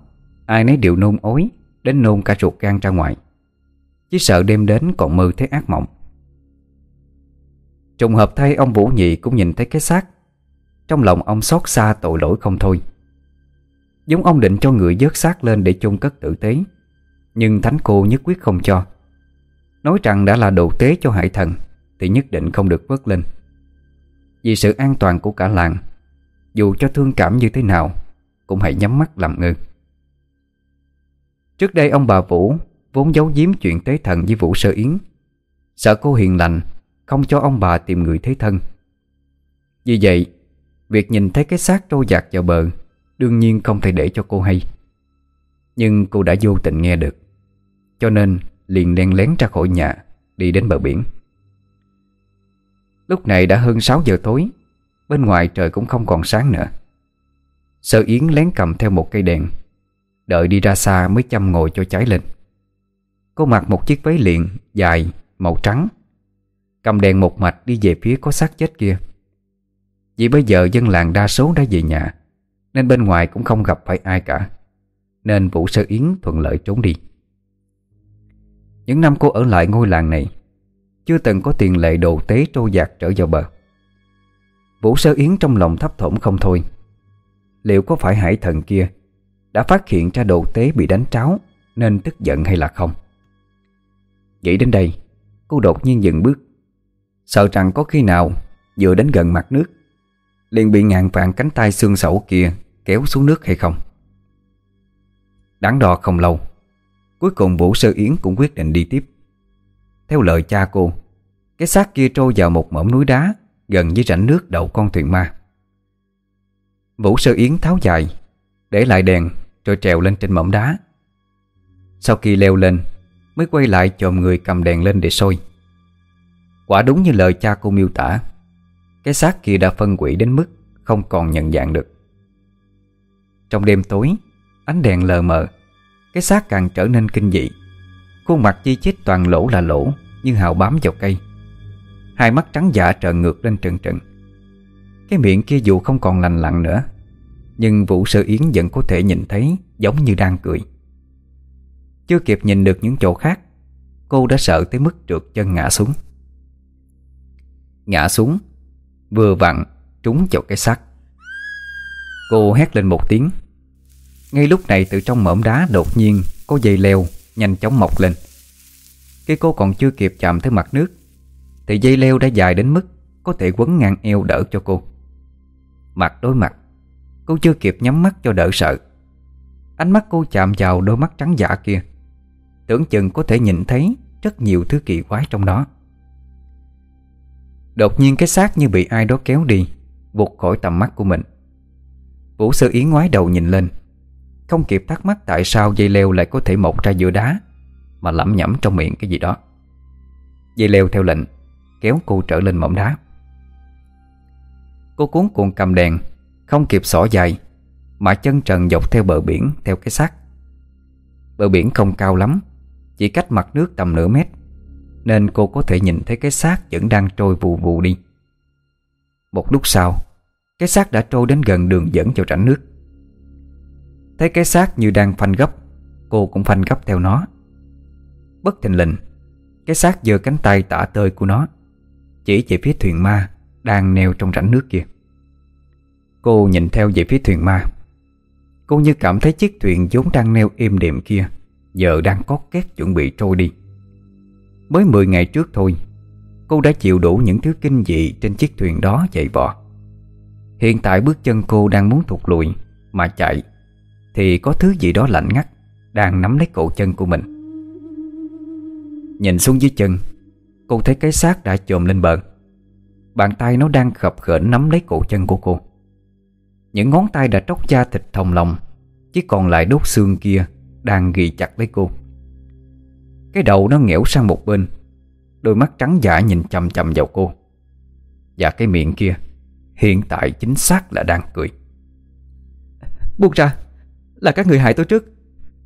Ai nấy đều nôn ối Đến nôn cả ruột gan ra ngoài. Chỉ sợ đêm đến còn mơ thấy ác mộng. Trùng hợp thay ông Vũ Nhị cũng nhìn thấy cái xác. Trong lòng ông xót xa tội lỗi không thôi. Giống ông định cho người dớt xác lên để chôn cất tử tế. Nhưng thánh cô nhất quyết không cho. Nói rằng đã là đồ tế cho hải thần, Thì nhất định không được vớt lên. Vì sự an toàn của cả làng, Dù cho thương cảm như thế nào, Cũng hãy nhắm mắt làm ngơ. Trước đây ông bà Vũ Vốn giấu giếm chuyện tế thần với Vũ Sơ Yến. Sợ cô hiền lành, không cho ông bà tìm người thế thân. Vì vậy, Việc nhìn thấy cái xác trôi giặc vào bờ Đương nhiên không thể để cho cô hay. Nhưng cô đã vô tình nghe được, Cho nên liền len lén ra khỏi nhà, Đi đến bờ biển. Lúc này đã hơn 6 giờ tối, Bên ngoài trời cũng không còn sáng nữa. Sơ Yến lén cầm theo một cây đèn, Đợi đi ra xa mới chăm ngồi cho cháy lên. Cô mặc một chiếc váy liền dài, Màu trắng. Cầm đèn một mạch đi về phía có xác chết kia. Vì bây giờ dân làng đa số đã về nhà, Nên bên ngoài cũng không gặp phải ai cả. Nên Vũ Sơ Yến thuận lợi trốn đi. Những năm cô ở lại ngôi làng này, Chưa từng có tiền lệ đồ tế trôi giạt trở vào bờ. Vũ Sơ Yến trong lòng thấp thỏm không thôi. Liệu có phải hải thần kia Đã phát hiện ra đồ tế bị đánh tráo Nên tức giận hay là không? Nghĩ đến đây, Cô đột nhiên dừng bước. Sợ rằng có khi nào Vừa đến gần mặt nước, liền bị ngàn vạn cánh tay xương sẩu kia Kéo xuống nước hay không? Đáng đo không lâu, Cuối cùng Vũ Sơ Yến cũng quyết định đi tiếp. Theo lời cha cô, Cái xác kia trôi vào một mỏm núi đá Gần với rãnh nước đậu con thuyền ma. Vũ Sơ Yến tháo dài, Để lại đèn Rồi trèo lên trên mỏm đá. Sau khi leo lên Mới quay lại chồm người cầm đèn lên để soi. Quả đúng như lời cha cô miêu tả, Cái xác kia đã phân quỷ đến mức Không còn nhận dạng được. Trong đêm tối, Ánh đèn lờ mờ, Cái xác càng trở nên kinh dị. Khuôn mặt chi chít toàn lỗ là lỗ Nhưng hào bám vào cây. Hai mắt trắng dạ trợn ngược lên trần trần Cái miệng kia dù không còn lành lặn nữa, Nhưng Vũ Sơ Yến vẫn có thể nhìn thấy Giống như đang cười. Chưa kịp nhìn được những chỗ khác, Cô đã sợ tới mức trượt chân ngã xuống. Ngã xuống, Vừa vặn trúng vào cái xác. Cô hét lên một tiếng. Ngay lúc này từ trong mỏm đá đột nhiên Có dây leo nhanh chóng mọc lên. Khi cô còn chưa kịp chạm tới mặt nước, Thì dây leo đã dài đến mức Có thể quấn ngang eo đỡ cho cô. Mặt đối mặt, Cô chưa kịp nhắm mắt cho đỡ sợ. Ánh mắt cô chạm vào đôi mắt trắng giả kia. Tưởng chừng có thể nhìn thấy Rất nhiều thứ kỳ quái trong đó. Đột nhiên cái xác như bị ai đó kéo đi Vụt khỏi tầm mắt của mình. Vũ Sư Yến ngoái đầu nhìn lên, Không kịp thắc mắc tại sao dây leo lại có thể mọc ra giữa đá, Mà lẩm nhẩm trong miệng cái gì đó. Dây leo theo lệnh, Kéo cô trở lên mỏm đá. Cô cuốn cuộn cầm đèn, Không kịp xỏ dài, Mà chân trần dọc theo bờ biển Theo cái xác. Bờ biển không cao lắm chỉ cách mặt nước tầm nửa mét, Nên cô có thể nhìn thấy cái xác Vẫn đang trôi vù vù đi. Một lúc sau, Cái xác đã trôi đến gần đường dẫn vào rãnh nước. Thấy cái xác như đang phanh gấp, Cô cũng phanh gấp theo nó. Bất thình lình, Cái xác giơ cánh tay tả tơi của nó, Chỉ về phía thuyền ma Đang neo trong rãnh nước kia. Cô nhìn theo về phía thuyền ma. Cô như cảm thấy chiếc thuyền vốn đang neo êm đềm kia. Giờ đang có két chuẩn bị trôi đi. Mới 10 ngày trước thôi, Cô đã chịu đủ những thứ kinh dị Trên chiếc thuyền đó chạy vò. Hiện tại bước chân cô đang muốn thụt lùi Mà chạy, Thì có thứ gì đó lạnh ngắt, Đang nắm lấy cổ chân của mình. Nhìn xuống dưới chân, Cô thấy cái xác đã trồm lên bờ. Bàn tay nó đang khập khởn nắm lấy cổ chân của cô. Những ngón tay đã tróc da thịt thòng lòng Chỉ còn lại đốt xương kia. Đang ghi chặt lấy cô. Cái đầu nó nghẽo sang một bên Đôi mắt trắng giả nhìn chầm chầm vào cô. Và cái miệng kia Hiện tại chính xác là đang cười. Buông ra Là các người hại tôi trước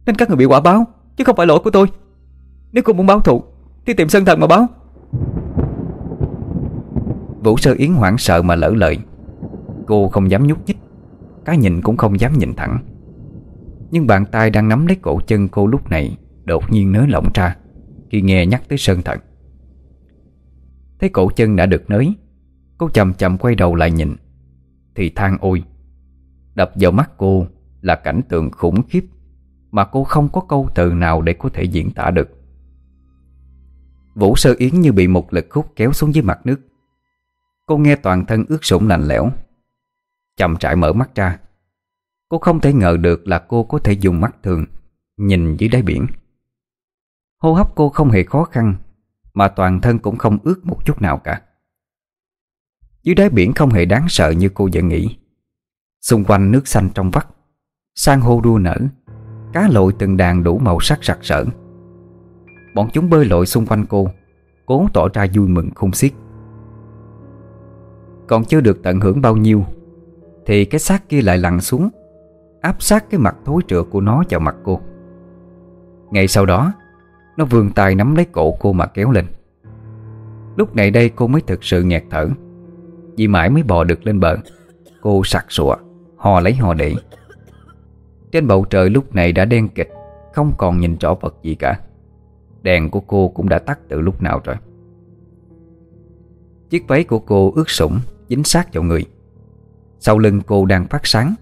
Nên các người bị quả báo Chứ không phải lỗi của tôi. Nếu cô muốn báo thù Thì tìm Sơn Thần mà báo. Vũ Sơ Yến hoảng sợ mà lỡ lời. Cô không dám nhúc nhích Cái nhìn cũng không dám nhìn thẳng nhưng bàn tay đang nắm lấy cổ chân cô lúc này Đột nhiên nới lỏng ra, Khi nghe nhắc tới Sơn Thần. Thấy cổ chân đã được nới, Cô chậm chậm quay đầu lại nhìn, Thì than ôi, Đập vào mắt cô là cảnh tượng khủng khiếp Mà cô không có câu từ nào để có thể diễn tả được. Vũ Sơ Yến như bị một lực hút kéo xuống dưới mặt nước. Cô nghe toàn thân ướt sũng lạnh lẽo, Chậm trại mở mắt ra Cô không thể ngờ được là cô có thể dùng mắt thường, Nhìn dưới đáy biển. Hô hấp cô không hề khó khăn, Mà toàn thân cũng không ướt một chút nào cả. Dưới đáy biển không hề đáng sợ như cô vẫn nghĩ. Xung quanh nước xanh trong vắt, San hô đua nở, Cá lội từng đàn đủ màu sắc sặc sỡ Bọn chúng bơi lội xung quanh cô, Cố tỏ ra vui mừng khôn xiết. Còn chưa được tận hưởng bao nhiêu, Thì cái xác kia lại lặn xuống Áp sát cái mặt thối trượt của nó vào mặt cô. Ngay sau đó, Nó vươn tay nắm lấy cổ cô mà kéo lên. Lúc này đây cô mới thực sự nghẹt thở. Vì mãi mới bò được lên bờ, Cô sặc sụa Hò lấy hò để Trên bầu trời lúc này đã đen kịch, Không còn nhìn rõ vật gì cả. Đèn của cô cũng đã tắt từ lúc nào rồi. Chiếc váy của cô ướt sũng, Dính sát vào người. Sau lưng cô đang phát sáng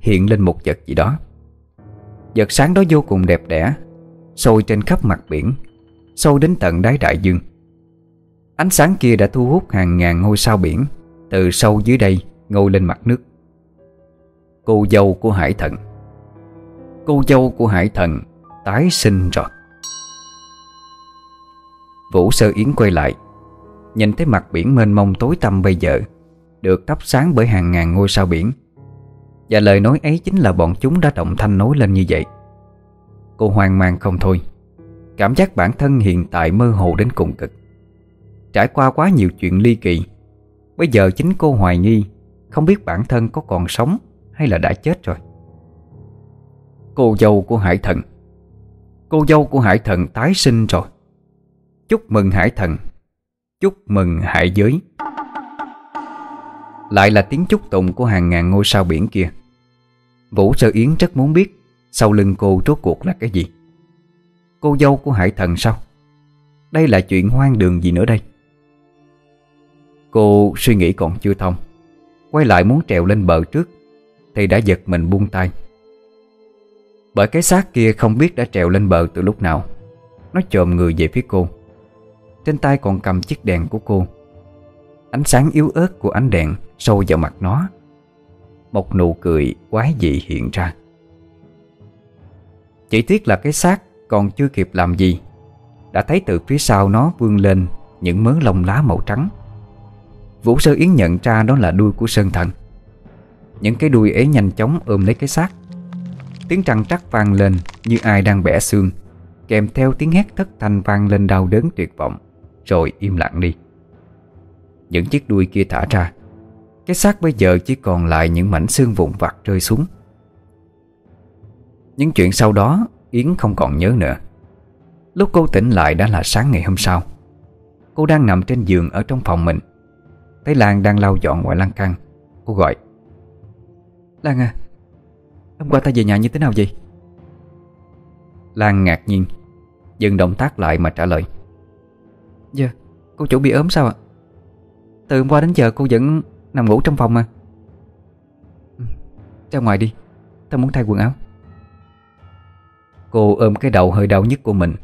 Hiện lên một vật gì đó. Vật sáng đó vô cùng đẹp đẽ, Sôi trên khắp mặt biển Sôi đến tận đáy đại dương. Ánh sáng kia đã thu hút hàng ngàn ngôi sao biển Từ sâu dưới đây ngôi lên mặt nước. Cô dâu của hải thần. Cô dâu của hải thần Tái sinh rồi. Vũ Sơ Yến quay lại, Nhìn thấy mặt biển mênh mông tối tăm bây giờ, Được thắp sáng bởi hàng ngàn ngôi sao biển. Và lời nói ấy chính là bọn chúng đã động thanh nói lên như vậy. Cô hoang mang không thôi. Cảm giác bản thân hiện tại mơ hồ đến cùng cực. Trải qua quá nhiều chuyện ly kỳ, Bây giờ chính cô hoài nghi, Không biết bản thân có còn sống Hay là đã chết rồi. Cô dâu của hải thần. Cô dâu của hải thần tái sinh rồi. Chúc mừng hải thần. Chúc mừng hải giới. Lại là tiếng chúc tụng của hàng ngàn ngôi sao biển kia. Vũ Sơ Yến rất muốn biết Sau lưng cô rốt cuộc là cái gì. Cô dâu của hải thần sao? Đây là chuyện hoang đường gì nữa đây? Cô suy nghĩ còn chưa thông, Quay lại muốn trèo lên bờ trước, Thì đã giật mình buông tay. Bởi cái xác kia không biết đã trèo lên bờ từ lúc nào. Nó chồm người về phía cô. Trên tay còn cầm chiếc đèn của cô. Ánh sáng yếu ớt của ánh đèn sâu vào mặt nó. Một nụ cười quái dị hiện ra. Chỉ tiếc là cái xác còn chưa kịp làm gì. Đã thấy từ phía sau nó vươn lên Những mớ lông lá màu trắng. Vũ Sơ Yến nhận ra đó là đuôi của Sơn Thần. Những cái đuôi ấy nhanh chóng ôm lấy cái xác. Tiếng trăng trắc vang lên như ai đang bẻ xương, Kèm theo tiếng hét thất thanh vang lên đau đớn tuyệt vọng, Rồi im lặng đi. Những chiếc đuôi kia thả ra. Cái xác bây giờ chỉ còn lại những mảnh xương vụn vặt rơi xuống. Những chuyện sau đó, Yến không còn nhớ nữa. Lúc cô tỉnh lại đã là sáng ngày hôm sau. Cô đang nằm trên giường ở trong phòng mình. Thấy Lan đang lau dọn ngoài lan căn Cô gọi, Lan à Hôm qua ta về nhà như thế nào vậy? Lan ngạc nhiên Dừng động tác lại mà trả lời Dạ Cô chủ bị ốm sao ạ? Từ hôm qua đến giờ cô vẫn nằm ngủ trong phòng mà. Ra ngoài đi. Ta muốn thay quần áo. Cô ôm cái đầu hơi đau nhất của mình,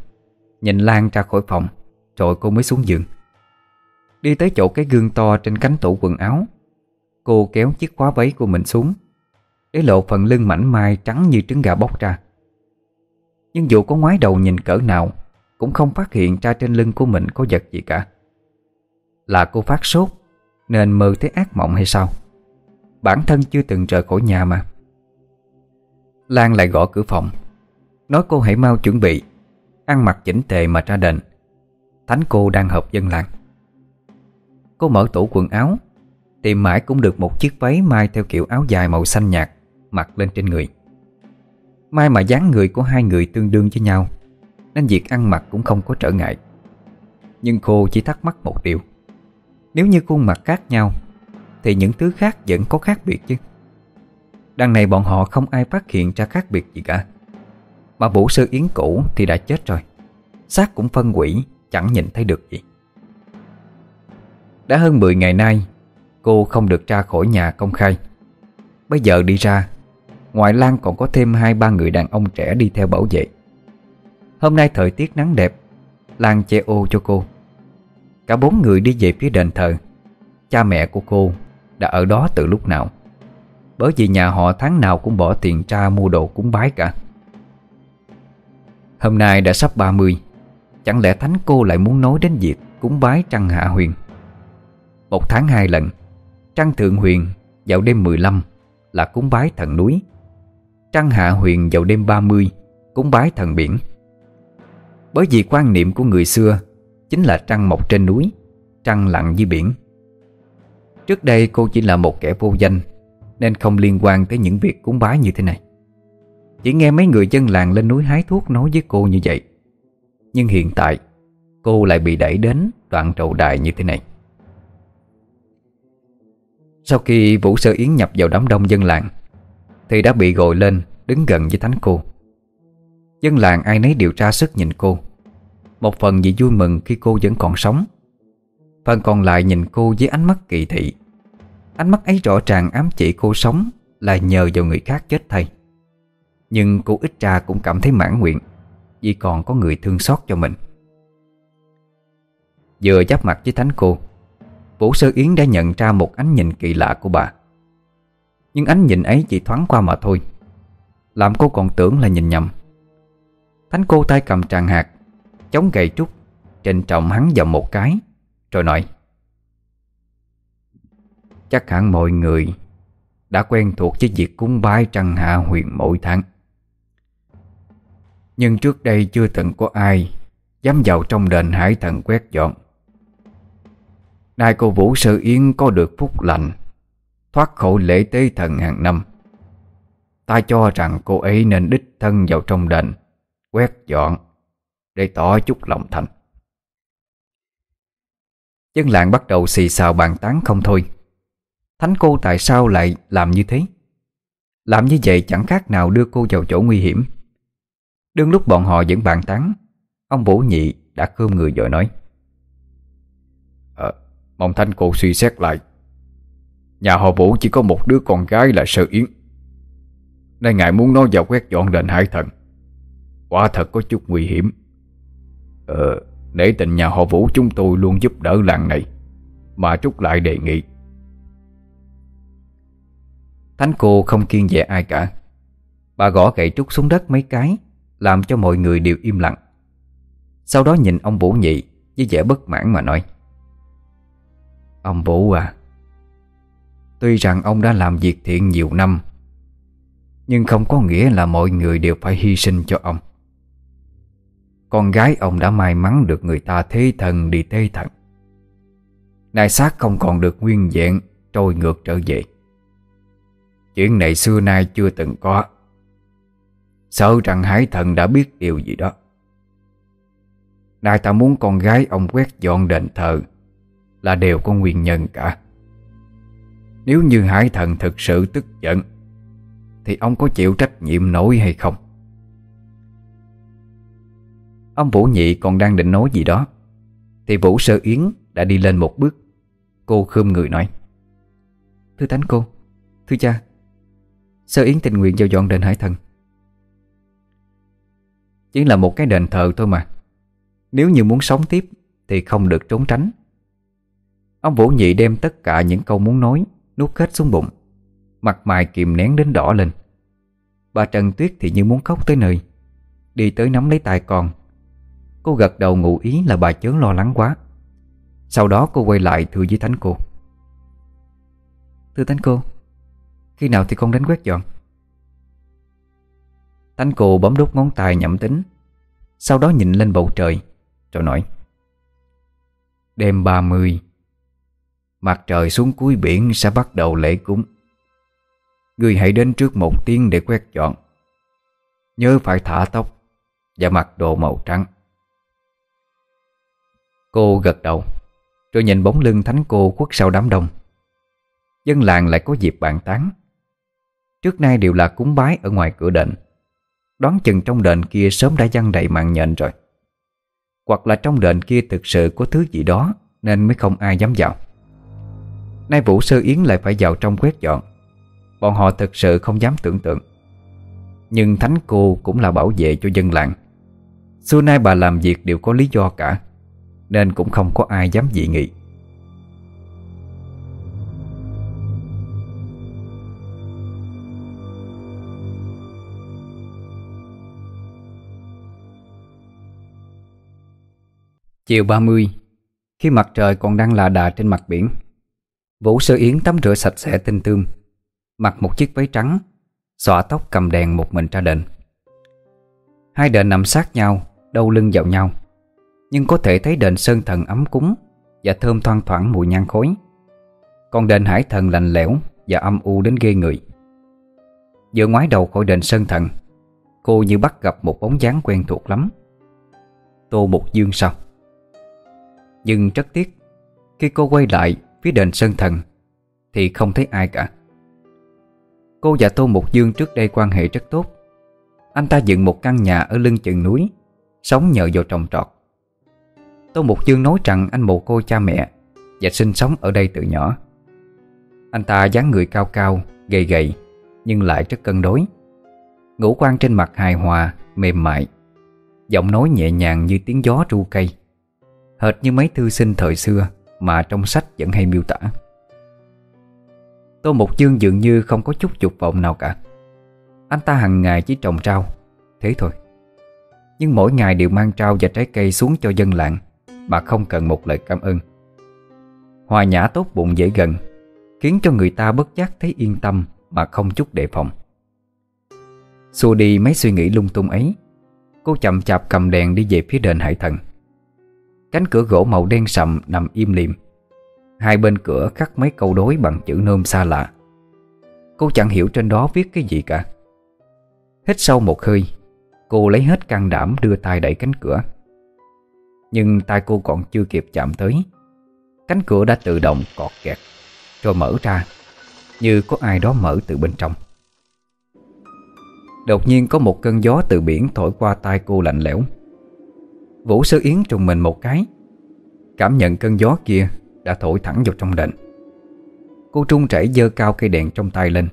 Nhìn Lan ra khỏi phòng, Rồi cô mới xuống giường. Đi tới chỗ cái gương to trên cánh tủ quần áo, Cô kéo chiếc khóa váy của mình xuống. Để lộ phần lưng mảnh mai trắng như trứng gà bóc ra. Nhưng dù có ngoái đầu nhìn cỡ nào, Cũng không phát hiện ra trên lưng của mình có vật gì cả. Là cô phát sốt nên mơ thấy ác mộng hay sao? Bản thân chưa từng rời khỏi nhà mà. Lan lại gõ cửa phòng. Nói cô hãy mau chuẩn bị. Ăn mặc chỉnh tề mà ra đền. Thánh cô đang hợp dân làng. Cô mở tủ quần áo. Tìm mãi cũng được một chiếc váy mai theo kiểu áo dài màu xanh nhạt, Mặc lên trên người. Mai mà dáng người của hai người tương đương với nhau, Nên việc ăn mặc cũng không có trở ngại. Nhưng cô chỉ thắc mắc một điều. Nếu như khuôn mặt khác nhau, Thì những thứ khác vẫn có khác biệt chứ. Đằng này bọn họ không ai phát hiện ra khác biệt gì cả. Mà vũ sư yến cũ thì đã chết rồi. Xác cũng phân quỷ Chẳng nhìn thấy được gì. Đã hơn 10 ngày nay, Cô không được ra khỏi nhà công khai. Bây giờ đi ra Ngoài Lan còn có thêm hai ba người đàn ông trẻ đi theo bảo vệ. Hôm nay thời tiết nắng đẹp Lan che ô cho cô. Cả bốn người đi về phía đền thờ. Cha mẹ của cô đã ở đó từ lúc nào? Bởi vì nhà họ tháng nào cũng bỏ tiền ra mua đồ cúng bái cả. Hôm nay đã sắp 30 Chẳng lẽ thánh cô lại muốn nói đến việc cúng bái trăng hạ huyền? Một tháng hai lần, Trăng thượng huyền vào đêm 15 Là cúng bái thần núi. Trăng hạ huyền vào đêm 30 Cúng bái thần biển. Bởi vì quan niệm của người xưa Chính là trăng mọc trên núi, Trăng lặng dưới biển. Trước đây cô chỉ là một kẻ vô danh, Nên không liên quan tới những việc cúng bái như thế này. Chỉ nghe mấy người dân làng lên núi hái thuốc nói với cô như vậy. Nhưng hiện tại, Cô lại bị đẩy đến đoạn trầu đài như thế này. Sau khi Vũ Sơ Yến nhập vào đám đông dân làng, Thì đã bị gọi lên Đứng gần với thánh cô. Dân làng ai nấy điều tra sức nhìn cô. Một phần vì vui mừng khi cô vẫn còn sống. Phần còn lại nhìn cô với ánh mắt kỳ thị. Ánh mắt ấy rõ ràng ám chỉ cô sống Là nhờ vào người khác chết thay. Nhưng cô ít ra cũng cảm thấy mãn nguyện Vì còn có người thương xót cho mình. Vừa giáp mặt với thánh cô, Vũ Sơ Yến đã nhận ra một ánh nhìn kỳ lạ của bà. Nhưng ánh nhìn ấy chỉ thoáng qua mà thôi. Làm cô còn tưởng là nhìn nhầm. Thánh cô tay cầm tràng hạt Chống gậy trúc, Trịnh trọng hắn dầm một cái, Rồi nói, Chắc hẳn mọi người Đã quen thuộc với việc cúng bái trăng hạ huyền mỗi tháng. Nhưng trước đây chưa từng có ai Dám vào trong đền hải thần quét dọn. Nay cô Vũ Sơ Yến có được phúc lành, Thoát khổ lễ tế thần hàng năm. Ta cho rằng cô ấy nên đích thân vào trong đền Quét dọn. Để tỏ chút lòng thành Dân làng bắt đầu xì xào bàn tán không thôi. Thánh cô tại sao lại làm như thế? Làm như vậy chẳng khác nào đưa cô vào chỗ nguy hiểm. Đương lúc bọn họ vẫn bàn tán Ông Vũ Nhị đã khơm người vợ nói. À, Mong Thánh cô suy xét lại. Nhà họ Vũ chỉ có một đứa con gái là Sơ Yến. Nay ngài muốn nó vào quét dọn đền hải thần. Quả thật có chút nguy hiểm. Ờ Để tình nhà họ Vũ chúng tôi luôn giúp đỡ làng này Mà Trúc lại đề nghị. Thánh cô không kiên dè ai cả. Bà gõ gậy trúc xuống đất mấy cái Làm cho mọi người đều im lặng. Sau đó nhìn ông Vũ Nhị Với vẻ bất mãn mà nói Ông Vũ à Tuy rằng ông đã làm việc thiện nhiều năm Nhưng không có nghĩa là mọi người đều phải hy sinh cho ông con gái ông đã may mắn được người ta thế thần đi tế thần. Nay xác không còn được nguyên vẹn, Trôi ngược trở về. Chuyện này xưa nay chưa từng có. Sợ rằng Hải Thần đã biết điều gì đó. Nay ta muốn con gái ông quét dọn đền thờ Là đều có nguyên nhân cả. Nếu như Hải Thần thực sự tức giận, Thì ông có chịu trách nhiệm nổi hay không? Ông Vũ Nhị còn đang định nói gì đó. Thì Vũ Sơ Yến đã đi lên một bước. Cô khơm người nói, Thưa Thánh cô, Thưa cha. Sơ Yến tình nguyện giao dọn đền Hải Thần. Chỉ là một cái đền thờ thôi mà. Nếu như muốn sống tiếp Thì không được trốn tránh. Ông Vũ Nhị đem tất cả những câu muốn nói Nuốt hết xuống bụng, Mặt mày kìm nén đến đỏ lên. Bà Trần Tuyết thì như muốn khóc tới nơi. Đi tới nắm lấy tay con Cô gật đầu ngụ ý là bà chớ lo lắng quá. Sau đó cô quay lại thưa với Thánh cô. Thưa Thánh cô, khi nào thì con đến quét dọn? Thánh cô bấm đốt ngón tay nhẩm tính, Sau đó nhìn lên bầu trời, Rồi nói, Đêm 30 Mặt trời xuống cuối biển sẽ bắt đầu lễ cúng. Người hãy đến trước một tiếng để quét dọn. Nhớ phải thả tóc Và mặc đồ màu trắng. Cô gật đầu, Rồi nhìn bóng lưng thánh cô khuất sau đám đông. Dân làng lại có dịp bàn tán. Trước nay đều là cúng bái ở ngoài cửa đền. Đoán chừng trong đền kia sớm đã văng đầy mạng nhện rồi. Hoặc là trong đền kia thực sự có thứ gì đó Nên mới không ai dám vào. Nay Vũ Sơ Yến lại phải vào trong quét dọn. Bọn họ thực sự không dám tưởng tượng. Nhưng Thánh Cô cũng là bảo vệ cho dân làng. Xưa nay bà làm việc đều có lý do cả. Nên cũng không có ai dám dị nghị. Chiều 30 Khi mặt trời còn đang là đà trên mặt biển, Vũ Sơ Yến tắm rửa sạch sẽ tinh tươm, Mặc một chiếc váy trắng, Xõa tóc cầm đèn một mình ra đền. Hai đền nằm sát nhau Đâu lưng vào nhau. Nhưng có thể thấy đền Sơn Thần ấm cúng Và thơm thoang thoảng mùi nhang khói. Còn đền Hải Thần lạnh lẽo Và âm u đến ghê người. Vừa ngoái đầu khỏi đền Sơn Thần, Cô như bắt gặp một bóng dáng quen thuộc lắm. Tô Mục Dương sao? Nhưng rất tiếc, Khi cô quay lại phía đền Sơn Thần Thì không thấy ai cả. Cô và Tô Mục Dương trước đây quan hệ rất tốt. Anh ta dựng một căn nhà ở lưng chừng núi, Sống nhờ vào trồng trọt. Tô Mục Dương nói rằng anh mồ cô cha mẹ Và sinh sống ở đây từ nhỏ. Anh ta dáng người cao cao, gầy gầy Nhưng lại rất cân đối. Ngũ quan trên mặt hài hòa, mềm mại. Giọng nói nhẹ nhàng như tiếng gió ru cây. Hệt như mấy thư sinh thời xưa Mà trong sách vẫn hay miêu tả. Tô Mục Dương dường như không có chút dục vọng nào cả. Anh ta hàng ngày chỉ trồng rau Thế thôi. Nhưng mỗi ngày đều mang rau và trái cây xuống cho dân làng. Mà không cần một lời cảm ơn. Hòa nhã tốt bụng dễ gần, Khiến cho người ta bất giác thấy yên tâm Mà không chút đề phòng. Xua đi mấy suy nghĩ lung tung ấy, Cô chậm chạp cầm đèn đi về phía đền hải thần. Cánh cửa gỗ màu đen sậm nằm im lìm Hai bên cửa khắc mấy câu đối bằng chữ nôm xa lạ. Cô chẳng hiểu trên đó viết cái gì cả. Hít sâu một hơi, Cô lấy hết can đảm đưa tay đẩy cánh cửa. Nhưng tay cô còn chưa kịp chạm tới. Cánh cửa đã tự động cọt kẹt, Rồi mở ra, Như có ai đó mở từ bên trong. Đột nhiên có một cơn gió từ biển thổi qua tay cô lạnh lẽo. Vũ Sơ Yến trùng mình một cái, Cảm nhận cơn gió kia đã thổi thẳng vào trong đền. Cô trung chảy dơ cao cây đèn trong tay lên.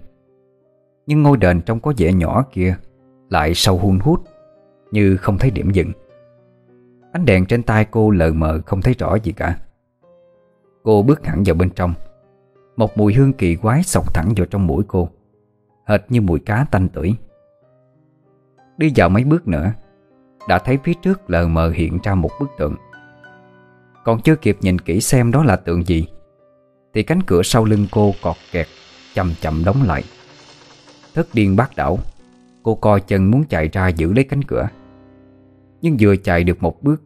Nhưng ngôi đền trông có vẻ nhỏ kia Lại sâu hun hút, Như không thấy điểm dừng. Ánh đèn trên tay cô lờ mờ, không thấy rõ gì cả. Cô bước hẳn vào bên trong. Một mùi hương kỳ quái sọc thẳng vào trong mũi cô, Hệt như mùi cá tanh tưởi. Đi vào mấy bước nữa, Đã thấy phía trước lờ mờ hiện ra một bức tượng. Còn chưa kịp nhìn kỹ xem đó là tượng gì, Thì cánh cửa sau lưng cô cọt kẹt, Chậm chậm đóng lại. Thất điên bác đảo, Cô co chân muốn chạy ra giữ lấy cánh cửa. Nhưng vừa chạy được một bước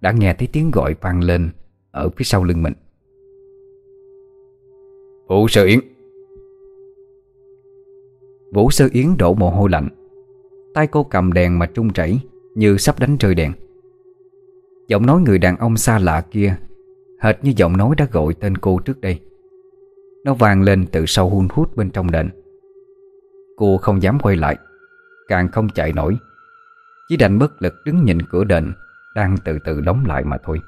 Đã nghe thấy tiếng gọi vang lên Ở phía sau lưng mình. Vũ Sơ Yến. Vũ Sơ Yến đổ mồ hôi lạnh Tay cô cầm đèn mà trung chảy Như sắp đánh rơi đèn. Giọng nói người đàn ông xa lạ kia Hệt như giọng nói đã gọi tên cô trước đây. Nó vang lên từ sau hun hút bên trong đền. Cô không dám quay lại Càng không chạy nổi chỉ đành bất lực đứng nhìn cửa đền, Đang từ từ đóng lại mà thôi.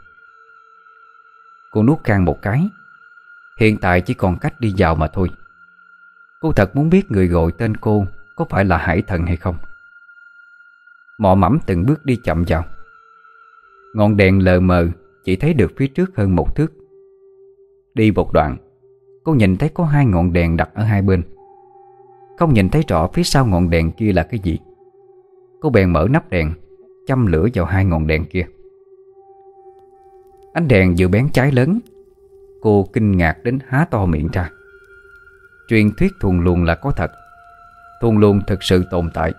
Cô nuốt khang một cái. Hiện tại chỉ còn cách đi vào mà thôi. Cô thật muốn biết người gọi tên cô Có phải là hải thần hay không. Mọ mẫm từng bước đi chậm vào. Ngọn đèn lờ mờ Chỉ thấy được phía trước hơn một thước. Đi một đoạn, Cô nhìn thấy có hai ngọn đèn đặt ở hai bên. Không nhìn thấy rõ phía sau ngọn đèn kia là cái gì. Cô bèn mở nắp đèn, Châm lửa vào hai ngọn đèn kia Ánh đèn vừa bén cháy lớn, Cô kinh ngạc đến há to miệng ra Truyền thuyết thuần luồng là có thật Thuần luồng thực sự tồn tại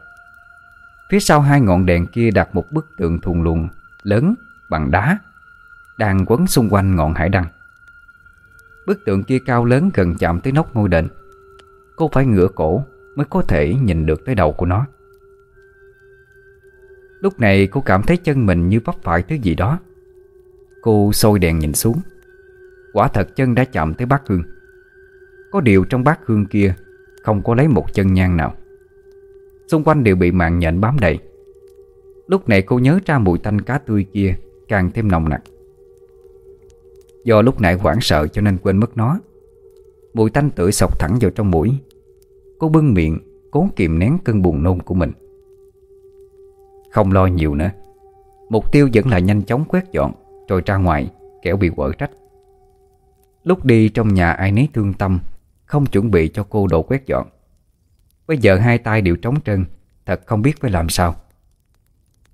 Phía sau hai ngọn đèn kia đặt một bức tượng thuần luồng lớn bằng đá, đang quấn xung quanh ngọn hải đăng. Bức tượng kia cao lớn gần chạm tới nóc ngôi đền. Cô phải ngửa cổ mới có thể nhìn được tới đầu của nó. Lúc này cô cảm thấy chân mình như vấp phải thứ gì đó. Cô sôi đèn nhìn xuống. Quả thật chân đã chạm tới bát hương. Có điều trong bát hương kia không có lấy một chân nhang nào. Xung quanh đều bị mạng nhện bám đầy Lúc này cô nhớ ra mùi tanh cá tươi kia Càng thêm nồng nặc Do lúc nãy hoảng sợ cho nên quên mất nó Mùi tanh tưởi sọc thẳng vào trong mũi Cô bưng miệng, Cố kìm nén cơn buồn nôn của mình không lo nhiều nữa. Mục tiêu vẫn là nhanh chóng quét dọn, Rồi ra ngoài, Kẻo bị quở trách. Lúc đi trong nhà, ai nấy thương tâm, Không chuẩn bị cho cô đồ quét dọn. Bây giờ hai tay đều trống trơn, Thật không biết phải làm sao.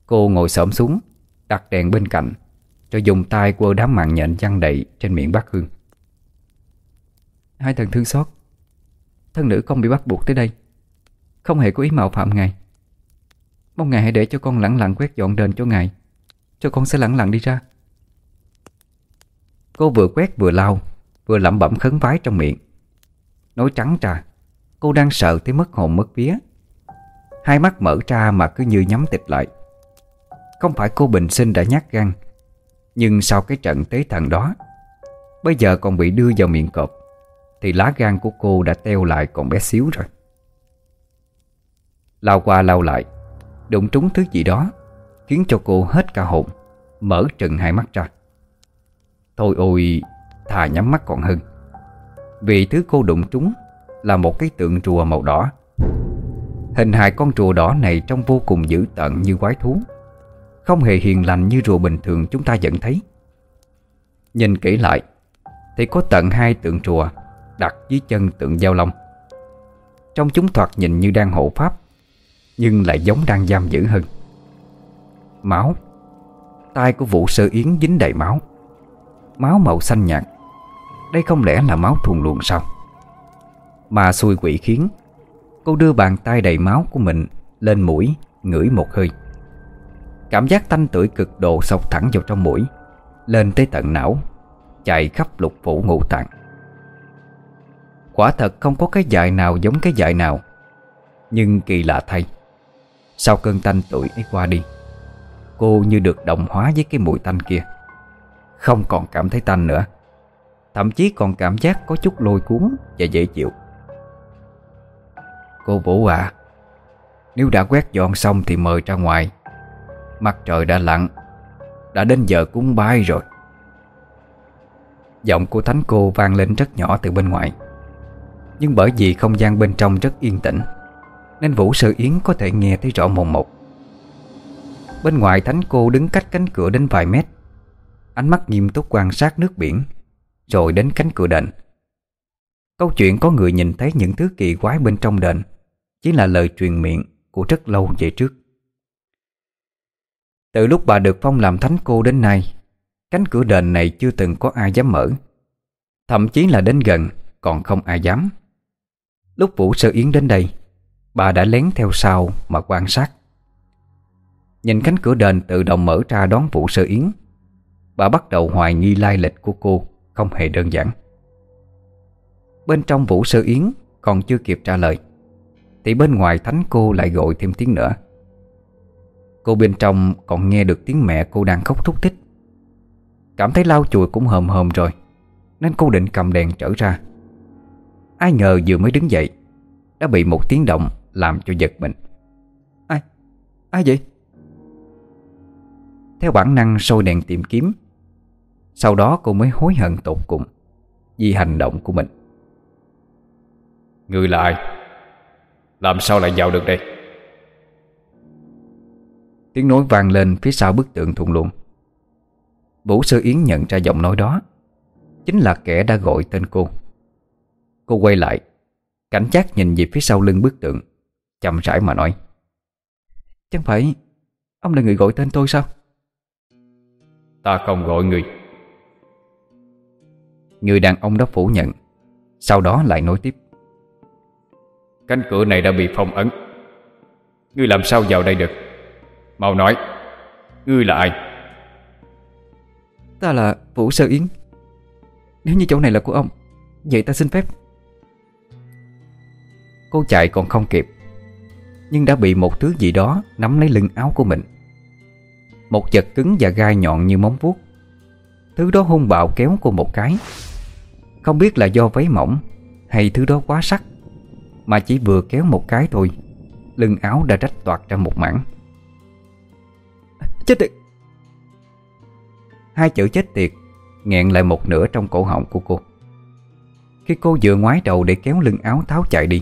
Cô ngồi xổm xuống, Đặt đèn bên cạnh, Rồi dùng tay quơ đám mạng nhện chăn đầy Trên miệng bác Hương. Hai thần thương xót, Thân nữ không bị bắt buộc tới đây. Không hề có ý mạo phạm ngài. Mong ngài hãy để cho con lặng lặng quét dọn đền cho ngài, Cho con sẽ lặng lặng đi ra. Cô vừa quét vừa lau, Vừa lẩm bẩm khấn vái trong miệng. Nói trắng trà Cô đang sợ tới mất hồn mất vía. Hai mắt mở ra mà cứ như nhắm tịch lại. Không phải cô bình sinh đã nhát gan, Nhưng sau cái trận tế thần đó, Bây giờ còn bị đưa vào miệng cọp, Thì lá gan của cô đã teo lại còn bé xíu rồi. Lao qua lao lại Đụng trúng thứ gì đó, Khiến cho cô hết cả hồn, Mở trừng hai mắt ra. Thôi ôi, Thà nhắm mắt còn hơn. Vì thứ cô đụng trúng Là một cái tượng rùa màu đỏ. Hình hài con rùa đỏ này Trông vô cùng dữ tợn như quái thú, Không hề hiền lành như rùa bình thường chúng ta vẫn thấy. Nhìn kỹ lại, Thì có tận hai tượng rùa Đặt dưới chân tượng giao long. Trong chúng thoạt nhìn như đang hộ pháp nhưng lại giống đang giam giữ hơn. Máu. Tay của vụ sơ yến dính đầy máu. Máu màu xanh nhạt. Đây không lẽ là máu thuần luồng sao? Mà xui quỷ khiến. Cô đưa bàn tay đầy máu của mình Lên mũi, ngửi một hơi. Cảm giác tanh tưởi cực độ sộc thẳng vào trong mũi, Lên tới tận não, Chạy khắp lục phủ ngũ tạng. Quả thật không có cái dại nào giống cái dại nào, Nhưng kỳ lạ thay. Sau cơn tanh tuổi ấy qua đi, Cô như được đồng hóa với cái mùi tanh kia. Không còn cảm thấy tanh nữa. Thậm chí còn cảm giác có chút lôi cuốn và dễ chịu. Cô Vũ à Nếu đã quét dọn xong thì mời ra ngoài. Mặt trời đã lặn, Đã đến giờ cúng bái rồi. Giọng của thánh cô vang lên rất nhỏ từ bên ngoài. Nhưng bởi vì không gian bên trong rất yên tĩnh nên Vũ Sơ Yến có thể nghe thấy rõ mồn một. Bên ngoài thánh cô đứng cách cánh cửa đến vài mét. Ánh mắt nghiêm túc quan sát nước biển, Rồi đến cánh cửa đền. Câu chuyện có người nhìn thấy những thứ kỳ quái bên trong đền Chỉ là lời truyền miệng của rất lâu về trước. Từ lúc bà được phong làm thánh cô đến nay, Cánh cửa đền này chưa từng có ai dám mở, Thậm chí là đến gần còn không ai dám. Lúc Vũ Sơ Yến đến đây Bà đã lén theo sau mà quan sát. Nhìn cánh cửa đền tự động mở ra đón Vũ Sơ Yến, Bà bắt đầu hoài nghi lai lịch của cô Không hề đơn giản. Bên trong Vũ Sơ Yến Còn chưa kịp trả lời, Thì bên ngoài thánh cô lại gọi thêm tiếng nữa. Cô bên trong còn nghe được tiếng mẹ cô đang khóc thúc thích. Cảm thấy lau chùi cũng hờm hờm rồi, Nên cô định cầm đèn trở ra. Ai ngờ vừa mới đứng dậy, Đã bị một tiếng động làm cho giật mình Ai? Ai vậy? Theo bản năng sôi đèn tìm kiếm Sau đó cô mới hối hận tột cùng Vì hành động của mình Người là ai? Làm sao lại vào được đây? Tiếng nói vang lên phía sau bức tượng thùng luồng Vũ Sư Yến nhận ra giọng nói đó Chính là kẻ đã gọi tên cô Cô quay lại Cảnh giác nhìn về phía sau lưng bức tượng Chậm rãi mà nói. Chẳng phải Ông là người gọi tên tôi sao? Ta không gọi người. Người đàn ông đó phủ nhận Sau đó lại nói tiếp. Cánh cửa này đã bị phong ấn. Ngươi làm sao vào đây được? Mau nói Ngươi là ai? Ta là Vũ Sơ Yến. Nếu như chỗ này là của ông Vậy ta xin phép. Cô chạy còn không kịp nhưng đã bị một thứ gì đó Nắm lấy lưng áo của mình. Một vật cứng và gai nhọn như móng vuốt. Thứ đó hung bạo kéo cô một cái. Không biết là do váy mỏng Hay thứ đó quá sắc, Mà chỉ vừa kéo một cái thôi, Lưng áo đã rách toạc ra một mảng. Chết tiệt! Hai chữ chết tiệt nghẹn lại một nửa trong cổ họng của cô. Khi cô vừa ngoái đầu để kéo lưng áo tháo chạy đi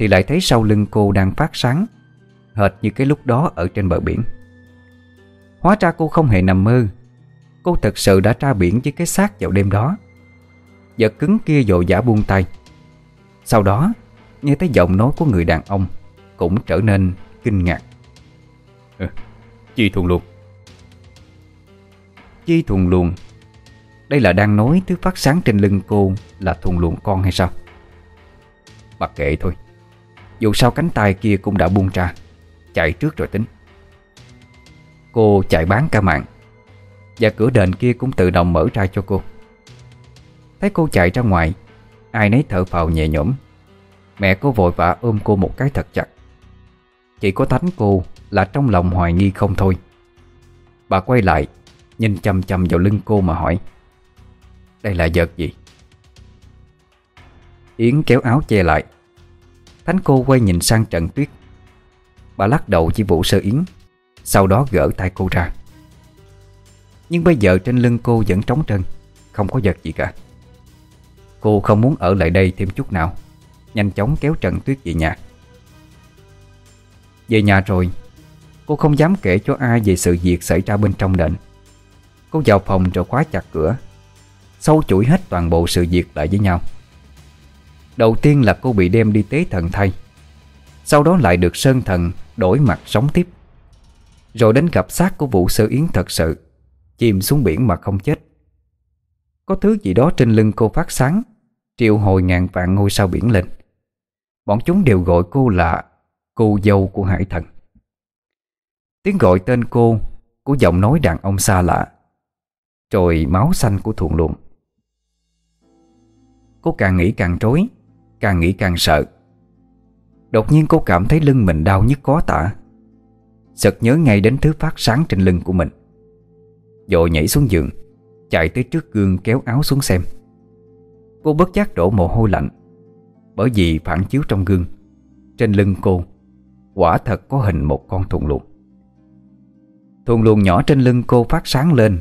thì lại thấy sau lưng cô đang phát sáng Hệt như cái lúc đó ở trên bờ biển. Hóa ra cô không hề nằm mơ. Cô thật sự đã ra biển với cái xác vào đêm đó. Vật cứng kia dội giả buông tay. Sau đó Nghe thấy giọng nói của người đàn ông Cũng trở nên kinh ngạc. Ừ, Chi thuần luôn Chi thuần luồng Đây là đang nói thứ phát sáng trên lưng cô Là thuần luồng con hay sao? Mặc kệ thôi dù sao cánh tay kia cũng đã buông ra. Chạy trước rồi tính. Cô chạy bán cả mạng. Và cửa đền kia cũng tự động mở ra cho cô. Thấy cô chạy ra ngoài, Ai nấy thở phào nhẹ nhõm. Mẹ cô vội vã ôm cô một cái thật chặt. Chỉ có thánh cô là trong lòng hoài nghi không thôi. Bà quay lại, Nhìn chăm chăm vào lưng cô mà hỏi, Đây là vật gì? Yến kéo áo che lại. Thánh cô quay nhìn sang trận tuyết. Bà lắc đầu chỉ Vũ Sơ Yến, Sau đó gỡ tay cô ra. Nhưng bây giờ trên lưng cô vẫn trống trơn, Không có vật gì cả. Cô không muốn ở lại đây thêm chút nào, Nhanh chóng kéo Trần Tuyết về nhà. Về nhà rồi, Cô không dám kể cho ai về sự việc xảy ra bên trong đền. Cô vào phòng rồi khóa chặt cửa, Sâu chuỗi hết toàn bộ sự việc lại với nhau. Đầu tiên là cô bị đem đi tế thần thay. Sau đó lại được Sơn Thần đổi mặt sống tiếp. Rồi đến gặp xác của vụ sơ yến thật sự, Chìm xuống biển mà không chết. Có thứ gì đó trên lưng cô phát sáng, Triệu hồi ngàn vạn ngôi sao biển lên. Bọn chúng đều gọi cô là Cô dâu của hải thần. Tiếng gọi tên cô Của giọng nói đàn ông xa lạ Rồi máu xanh của thuộn luồng. Cô càng nghĩ càng trối Càng nghĩ càng sợ. Đột nhiên cô cảm thấy lưng mình đau nhức có tả. Sợt nhớ ngay đến thứ phát sáng trên lưng của mình. Dội nhảy xuống giường, Chạy tới trước gương kéo áo xuống xem. Cô bất giác đổ mồ hôi lạnh, Bởi vì phản chiếu trong gương. Trên lưng cô, Quả thật có hình một con thùng luồng. Thùng luồng nhỏ trên lưng cô phát sáng lên.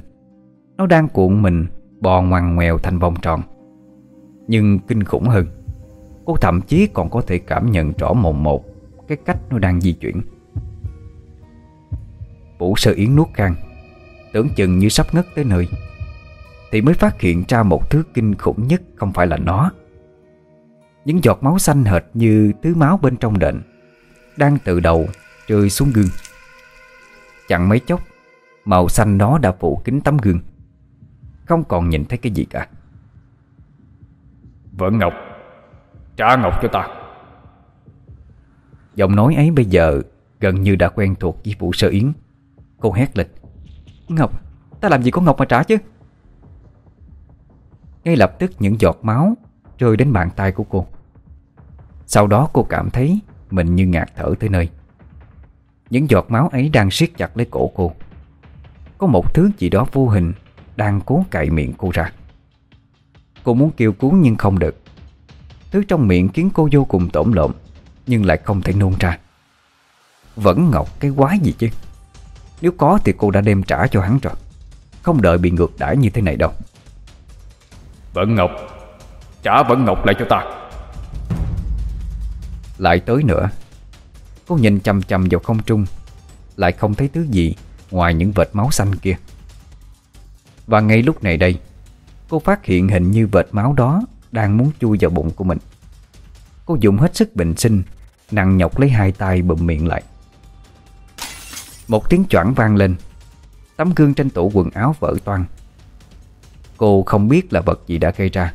Nó đang cuộn mình Bò ngoằn ngoèo thành vòng tròn, Nhưng kinh khủng hơn. Cô thậm chí còn có thể cảm nhận rõ mồm một Cái cách nó đang di chuyển. Vũ sơ yến nuốt khang Tưởng chừng như sắp ngất tới nơi, Thì mới phát hiện ra một thứ kinh khủng nhất Không phải là nó. Những giọt máu xanh hệt như Thứ máu bên trong đệm Đang từ đầu rơi xuống gương. Chẳng mấy chốc, Màu xanh đó đã phủ kín tấm gương, Không còn nhìn thấy cái gì cả. Vợ Ngọc Trả Ngọc cho ta. Giọng nói ấy bây giờ Gần như đã quen thuộc với Vũ Sơ Yến. Cô hét lên. Ngọc, ta làm gì có Ngọc mà trả chứ? Ngay lập tức những giọt máu Rơi đến bàn tay của cô. Sau đó cô cảm thấy Mình như ngạt thở tới nơi. Những giọt máu ấy đang siết chặt lấy cổ cô. Có một thứ gì đó vô hình Đang cố cậy miệng cô ra. Cô muốn kêu cứu nhưng không được Thứ trong miệng khiến cô vô cùng tổn lộn Nhưng lại không thể nôn ra. Vẫn ngọc cái quái gì chứ? Nếu có thì cô đã đem trả cho hắn rồi. Không đợi bị ngược đãi như thế này đâu. Vẫn Ngọc Trả Vẫn Ngọc lại cho ta. Lại tới nữa Cô nhìn chầm chầm vào không trung Lại không thấy thứ gì Ngoài những vệt máu xanh kia. Và ngay lúc này đây Cô phát hiện hình như vệt máu đó đang muốn chui vào bụng của mình. Cô dùng hết sức bình sinh, Nặng nhọc lấy hai tay bụm miệng lại. Một tiếng choảng vang lên. Tấm gương trên tủ quần áo vỡ toang. Cô không biết là vật gì đã gây ra,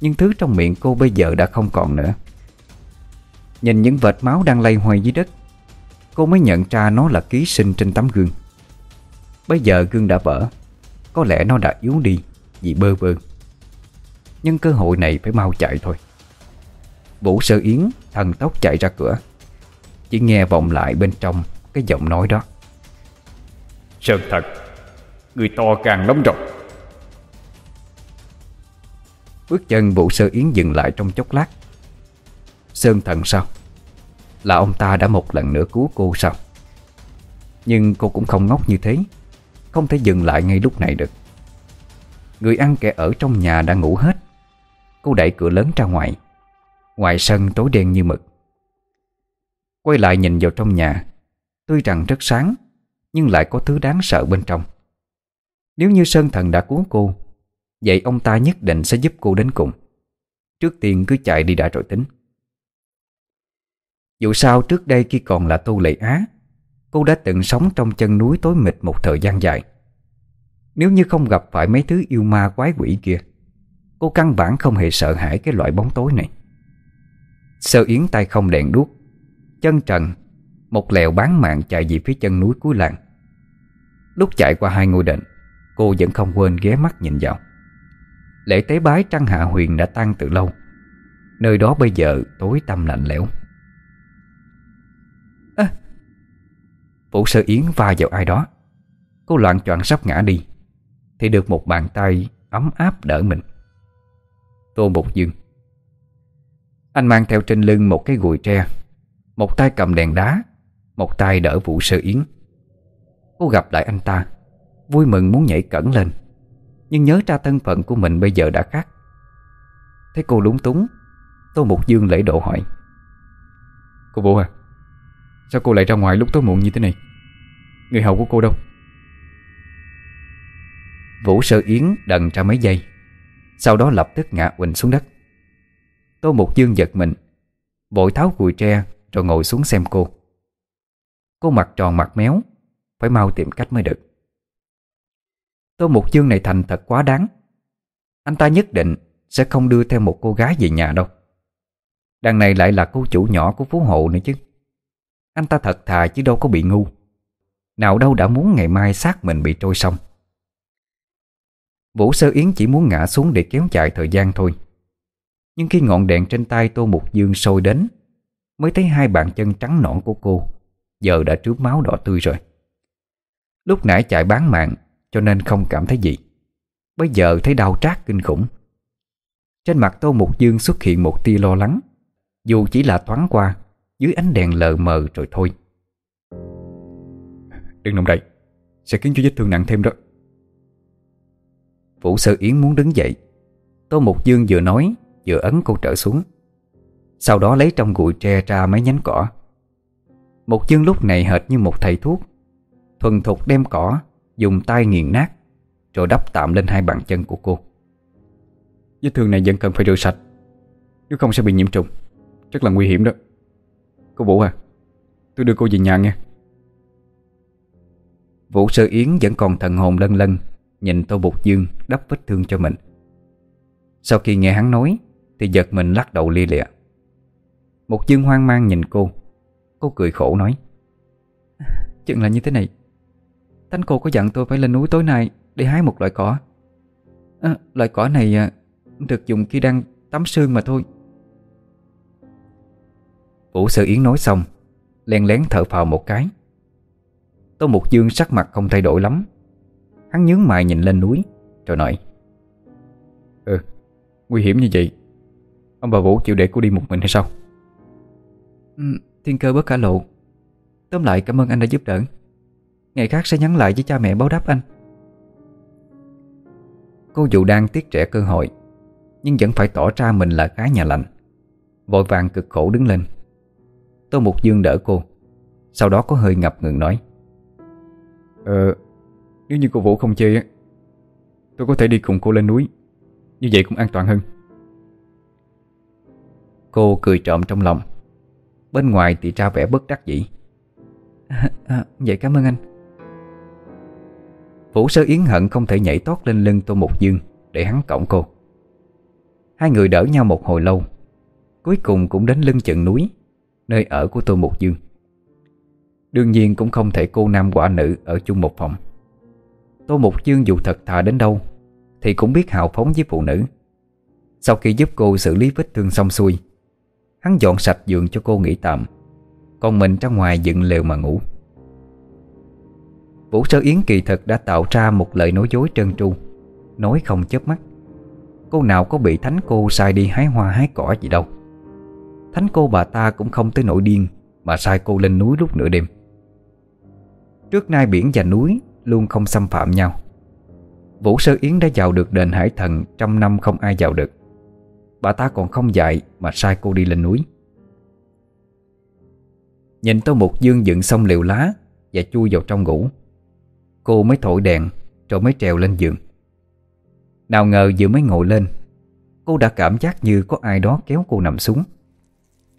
Nhưng thứ trong miệng cô bây giờ đã không còn nữa. Nhìn những vệt máu đang lay hoay dưới đất, Cô mới nhận ra nó là ký sinh trên tấm gương. Bây giờ gương đã vỡ, Có lẽ nó đã yếu đi Vì bơ vơ. Nhưng cơ hội này phải mau chạy thôi. Vũ Sơ Yến thần tốc chạy ra cửa. Chỉ nghe vọng lại bên trong Cái giọng nói đó. Sơn thật Người to càng lắm rồi. Bước chân Vũ Sơ Yến dừng lại trong chốc lát. Sơn thần sao? Là ông ta đã một lần nữa cứu cô sao? Nhưng cô cũng không ngốc như thế. Không thể dừng lại ngay lúc này được. Người ăn kẻ ở trong nhà đã ngủ hết Cô đẩy cửa lớn ra ngoài. Ngoài sân tối đen như mực. Quay lại nhìn vào trong nhà. Tuy rằng rất sáng, Nhưng lại có thứ đáng sợ bên trong. Nếu như Sơn Thần đã cứu cô, Vậy ông ta nhất định sẽ giúp cô đến cùng. Trước tiên cứ chạy đi đã rồi tính. Dù sao trước đây khi còn là tu lệ Á, Cô đã từng sống trong chân núi tối mịt một thời gian dài. Nếu như không gặp phải mấy thứ yêu ma quái quỷ kia Cô căn bản không hề sợ hãi cái loại bóng tối này. Sơ Yến tay không đèn đuốc Chân trần Một lèo bán mạng chạy về phía chân núi cuối làng. Lúc chạy qua hai ngôi đền Cô vẫn không quên ghé mắt nhìn vào. Lễ tế bái Trăng Hạ Huyền đã tan từ lâu Nơi đó bây giờ tối tăm lạnh lẽo. À, Vũ Sơ Yến va vào ai đó. Cô loạn choạng sắp ngã đi Thì được một bàn tay ấm áp đỡ mình. Tô Bột Dương. Anh mang theo trên lưng một cái gùi tre Một tay cầm đèn đá Một tay đỡ Vũ Sơ Yến. Cô gặp lại anh ta Vui mừng muốn nhảy cẩn lên Nhưng nhớ ra thân phận của mình bây giờ đã khác. Thấy cô lúng túng Tô Mục Dương lễ độ hỏi. Cô Vũ à Sao cô lại ra ngoài lúc tối muộn như thế này? Người hầu của cô đâu? Vũ Sơ Yến đần ra mấy giây sau đó lập tức ngã quỳnh xuống đất. Tô Mục Dương giật mình, Vội tháo cùi tre Rồi ngồi xuống xem cô. Cô mặt tròn mặt méo, Phải mau tìm cách mới được. Tô Mục Dương này thành thật quá đáng. Anh ta nhất định Sẽ không đưa theo một cô gái về nhà đâu. Đằng này lại là cô chủ nhỏ của Phú Hộ nữa chứ. Anh ta thật thà chứ đâu có bị ngu. Nào đâu đã muốn ngày mai xác mình bị trôi sông Vũ Sơ Yến chỉ muốn ngã xuống để kéo dài thời gian thôi. Nhưng khi ngọn đèn trên tay Tô Mục Dương sôi đến, Mới thấy hai bàn chân trắng nõn của cô Giờ đã trướm máu đỏ tươi rồi. Lúc nãy chạy bán mạng, Cho nên không cảm thấy gì. Bây giờ thấy đau trát kinh khủng. Trên mặt Tô Mục Dương xuất hiện một tia lo lắng. Dù chỉ là thoáng qua, Dưới ánh đèn lờ mờ rồi thôi. Đừng động đậy, Sẽ khiến cho vết thương nặng thêm đó. Vũ Sơ Yến muốn đứng dậy. Tô Mục Dương vừa nói Vừa ấn cô trở xuống. Sau đó lấy trong gụi tre ra mấy nhánh cỏ. Mục Dương lúc này hệt như một thầy thuốc. Thuần thục đem cỏ Dùng tay nghiền nát Rồi đắp tạm lên hai bàn chân của cô. Vết thương này vẫn cần phải rửa sạch Nếu không sẽ bị nhiễm trùng. Rất là nguy hiểm đó. Cô Vũ à Tôi đưa cô về nhà nha Vũ Sơ Yến vẫn còn thần hồn lân lân Nhìn Tô Bục Dương đắp vết thương cho mình. Sau khi nghe hắn nói Thì giật mình lắc đầu lia lịa. Mục Dương hoang mang nhìn cô. Cô cười khổ nói Chừng là như thế này. Thánh cô có dặn tôi phải lên núi tối nay Để hái một loại cỏ. À, Loại cỏ này à, được dùng khi đang tắm sương mà thôi. Vũ Sơ Yến nói xong Len lén thở phào một cái. Tô Mục Dương sắc mặt không thay đổi lắm. Hắn nhướng mày nhìn lên núi Rồi nói Ừ, nguy hiểm như vậy Ông bà Vũ chịu để cô đi một mình hay sao? Ừ, Thiên cơ bất khả lộ. Tóm lại cảm ơn anh đã giúp đỡ. Ngày khác sẽ nhắn lại với cha mẹ báo đáp anh. Cô dù đang tiếc trẻ cơ hội Nhưng vẫn phải tỏ ra mình là gái nhà lạnh Vội vàng cực khổ đứng lên. Tô Mục Dương đỡ cô Sau đó có hơi ngập ngừng nói Ờ Nếu như cô Vũ không chê á Tôi có thể đi cùng cô lên núi. Như vậy cũng an toàn hơn. Cô cười trộm trong lòng. Bên ngoài thì ra vẻ bất đắc dĩ. À, à, Vậy cảm ơn anh. Vũ sơ yến hận không thể nhảy tót lên lưng Tô Mục Dương Để hắn cổng cô. Hai người đỡ nhau một hồi lâu Cuối cùng cũng đến lưng chừng núi Nơi ở của Tô Mục Dương. Đương nhiên cũng không thể cô nam quả nữ Ở chung một phòng Tô Mục Dương dù thật thà đến đâu, Thì cũng biết hào phóng với phụ nữ. Sau khi giúp cô xử lý vết thương xong xuôi, Hắn dọn sạch giường cho cô nghỉ tạm, Còn mình ra ngoài dựng lều mà ngủ. Vũ Sơ Yến kỳ thực đã tạo ra một lời nói dối trơn tru, Nói không chớp mắt. Cô nào có bị thánh cô sai đi hái hoa hái cỏ gì đâu. Thánh cô bà ta cũng không tới nỗi điên Mà sai cô lên núi lúc nửa đêm. Trước nay biển và núi Luôn không xâm phạm nhau. Vũ Sơ Yến đã vào được đền Hải Thần Trăm năm không ai vào được. Bà ta còn không dạy Mà sai cô đi lên núi. Nhìn Tô Mục Dương dựng xong liều lá Và chui vào trong ngủ, Cô mới thổi đèn Rồi mới trèo lên giường. Nào ngờ vừa mới ngồi lên, Cô đã cảm giác như có ai đó kéo cô nằm xuống.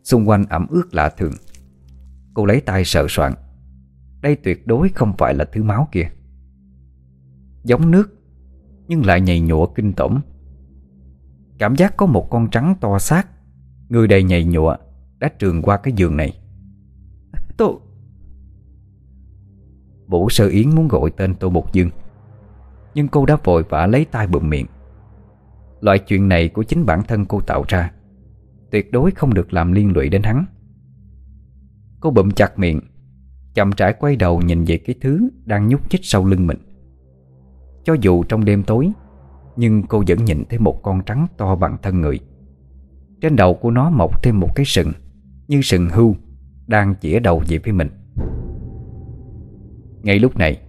Xung quanh ẩm ướt lạ thường. Cô lấy tay sợ soạn Đây tuyệt đối không phải là thứ máu kia. Giống nước Nhưng lại nhầy nhụa kinh tởm. Cảm giác có một con trắng to xác Người đầy nhầy nhụa Đã trường qua cái giường này. Tô Vũ Sơ Yến muốn gọi tên Tô Mục Dương Nhưng cô đã vội vã lấy tay bụm miệng. Loại chuyện này của chính bản thân cô tạo ra Tuyệt đối không được làm liên lụy đến hắn. Cô bụm chặt miệng Chậm rãi quay đầu nhìn về cái thứ Đang nhúc nhích sau lưng mình cho dù trong đêm tối, Nhưng cô vẫn nhìn thấy một con trắng to bằng thân người. Trên đầu của nó mọc thêm một cái sừng, Như sừng hưu Đang chĩa đầu về phía mình. Ngay lúc này,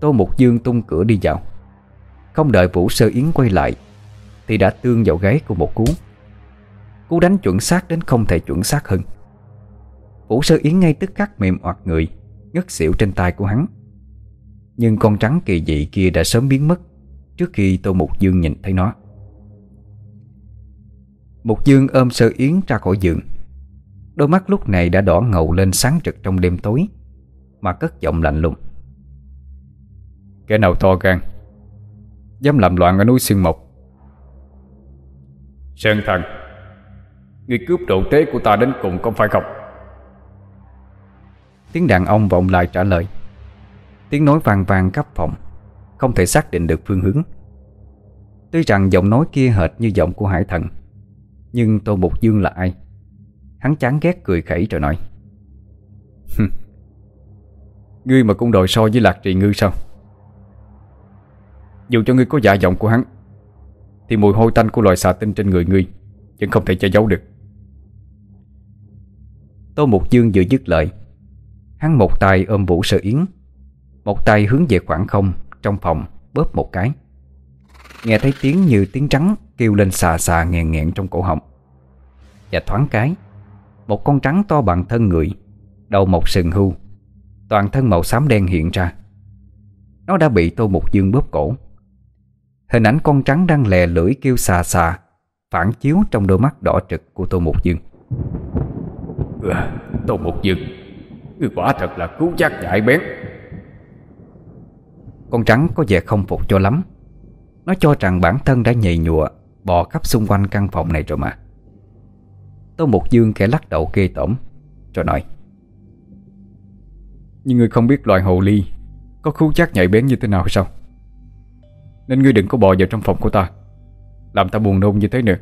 Tô Mục Dương tung cửa đi vào. Không đợi Vũ Sơ Yến quay lại, Thì đã tương vào gáy của một cú. Cú đánh chuẩn xác đến không thể chuẩn xác hơn. Vũ Sơ Yến ngay tức khắc mềm oạt người, Ngất xỉu trên tay của hắn. Nhưng con trắng kỳ dị kia đã sớm biến mất Trước khi Tô Mục Dương nhìn thấy nó. Mục Dương ôm Sơ Yến ra khỏi giường. Đôi mắt lúc này đã đỏ ngầu lên sáng trực trong đêm tối Mà cất giọng lạnh lùng. Kẻ nào to gan Dám làm loạn ở núi Sương Mộc? Sơn thần Người cướp độ tế của ta đến cùng không phải không? Tiếng đàn ông vọng lại trả lời Tiếng nói vàng vàng khắp phòng, Không thể xác định được phương hướng. Tuy rằng giọng nói kia hệt như giọng của hải thần, Nhưng Tô Mục Dương là ai? Hắn chán ghét cười khẩy rồi nói Ngươi mà cũng đòi so với Lạc Trì Ngư sao? Dù cho ngươi có dạ giọng của hắn, Thì mùi hôi tanh của loài xà tinh trên người ngươi Vẫn không thể che giấu được. Tô Mục Dương vừa dứt lời, Hắn một tay ôm Vũ Sơ Yến một tay hướng về khoảng không Trong phòng bóp một cái. Nghe thấy tiếng như tiếng trắng Kêu lên xà xà nghẹn nghẹn trong cổ họng. Và thoáng cái Một con trắng to bằng thân người Đầu một sừng hưu Toàn thân màu xám đen hiện ra. Nó đã bị Tô Mục Dương bóp cổ. Hình ảnh con trắng đang lè lưỡi kêu xà xà Phản chiếu trong đôi mắt đỏ trực của Tô Mục Dương. Ừ, Tô Mục Dương Người quả thật là cứu giác nhạy bén. Con trắng có vẻ không phục cho lắm. Nó cho rằng bản thân đã nhầy nhụa, Bò khắp xung quanh căn phòng này rồi mà. Tô Mục Dương kẻ lắc đầu ghê tởm, Rồi nói, Nhưng ngươi không biết loài hồ ly Có khú chắc nhạy bén như thế nào sao? Nên ngươi đừng có bò vào trong phòng của ta, Làm ta buồn nôn như thế nữa.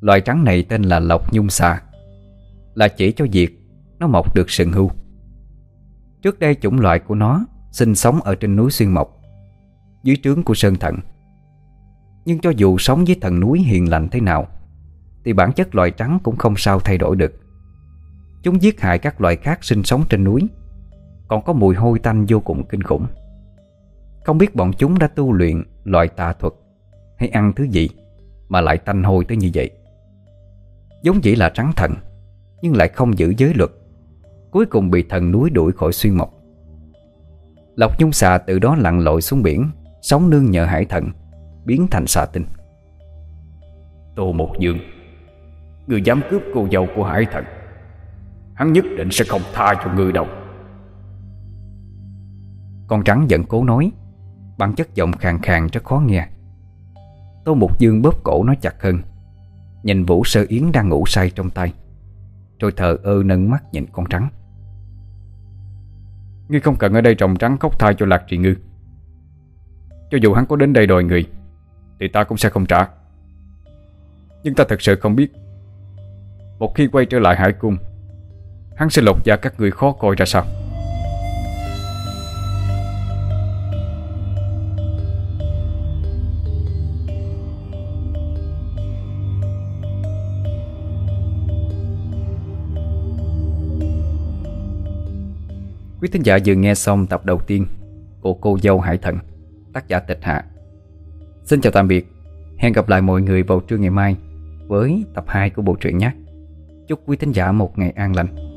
Loài trắng này tên là Lộc Nhung Xà, Là chỉ cho việc Nó mọc được sừng hưu Trước đây chủng loại của nó Sinh sống ở trên núi Xuyên Mộc, Dưới trướng của Sơn Thận Nhưng cho dù sống với thần núi hiền lành thế nào, Thì bản chất loài trắng cũng không sao thay đổi được. Chúng giết hại các loài khác sinh sống trên núi, Còn có mùi hôi tanh vô cùng kinh khủng. Không biết bọn chúng đã tu luyện loại tà thuật Hay ăn thứ gì Mà lại tanh hôi tới như vậy. Giống chỉ là trắng thần, Nhưng lại không giữ giới luật. Cuối cùng bị thần núi đuổi khỏi xuyên mộc. Lộc nhung xà từ đó lặn lội xuống biển Sống nương nhờ hải thần Biến thành xà tinh. Tô Một Dương Người dám cướp cô dâu của hải thần Hắn nhất định sẽ không tha cho người đâu. Con trắng vẫn cố nói Bằng chất giọng khàn khàn rất khó nghe. Tô Mục Dương bóp cổ nó chặt hơn Nhìn Vũ Sơ Yến đang ngủ say trong tay Rồi thờ ơ nâng mắt nhìn con trắng Ngươi không cần ở đây trồng trắng khóc thai cho Lạc Trì Ngư. Cho dù hắn có đến đây đòi người, Thì ta cũng sẽ không trả. Nhưng ta thật sự không biết, Một khi quay trở lại hải cung, Hắn sẽ lột da các người khó coi ra sao? Quý thính giả vừa nghe xong tập đầu tiên của Cô Dâu Hải Thần, tác giả Tịch Hạ. Xin chào tạm biệt, hẹn gặp lại mọi người vào trưa ngày mai với tập 2 của bộ truyện nhé. Chúc quý thính giả một ngày an lành.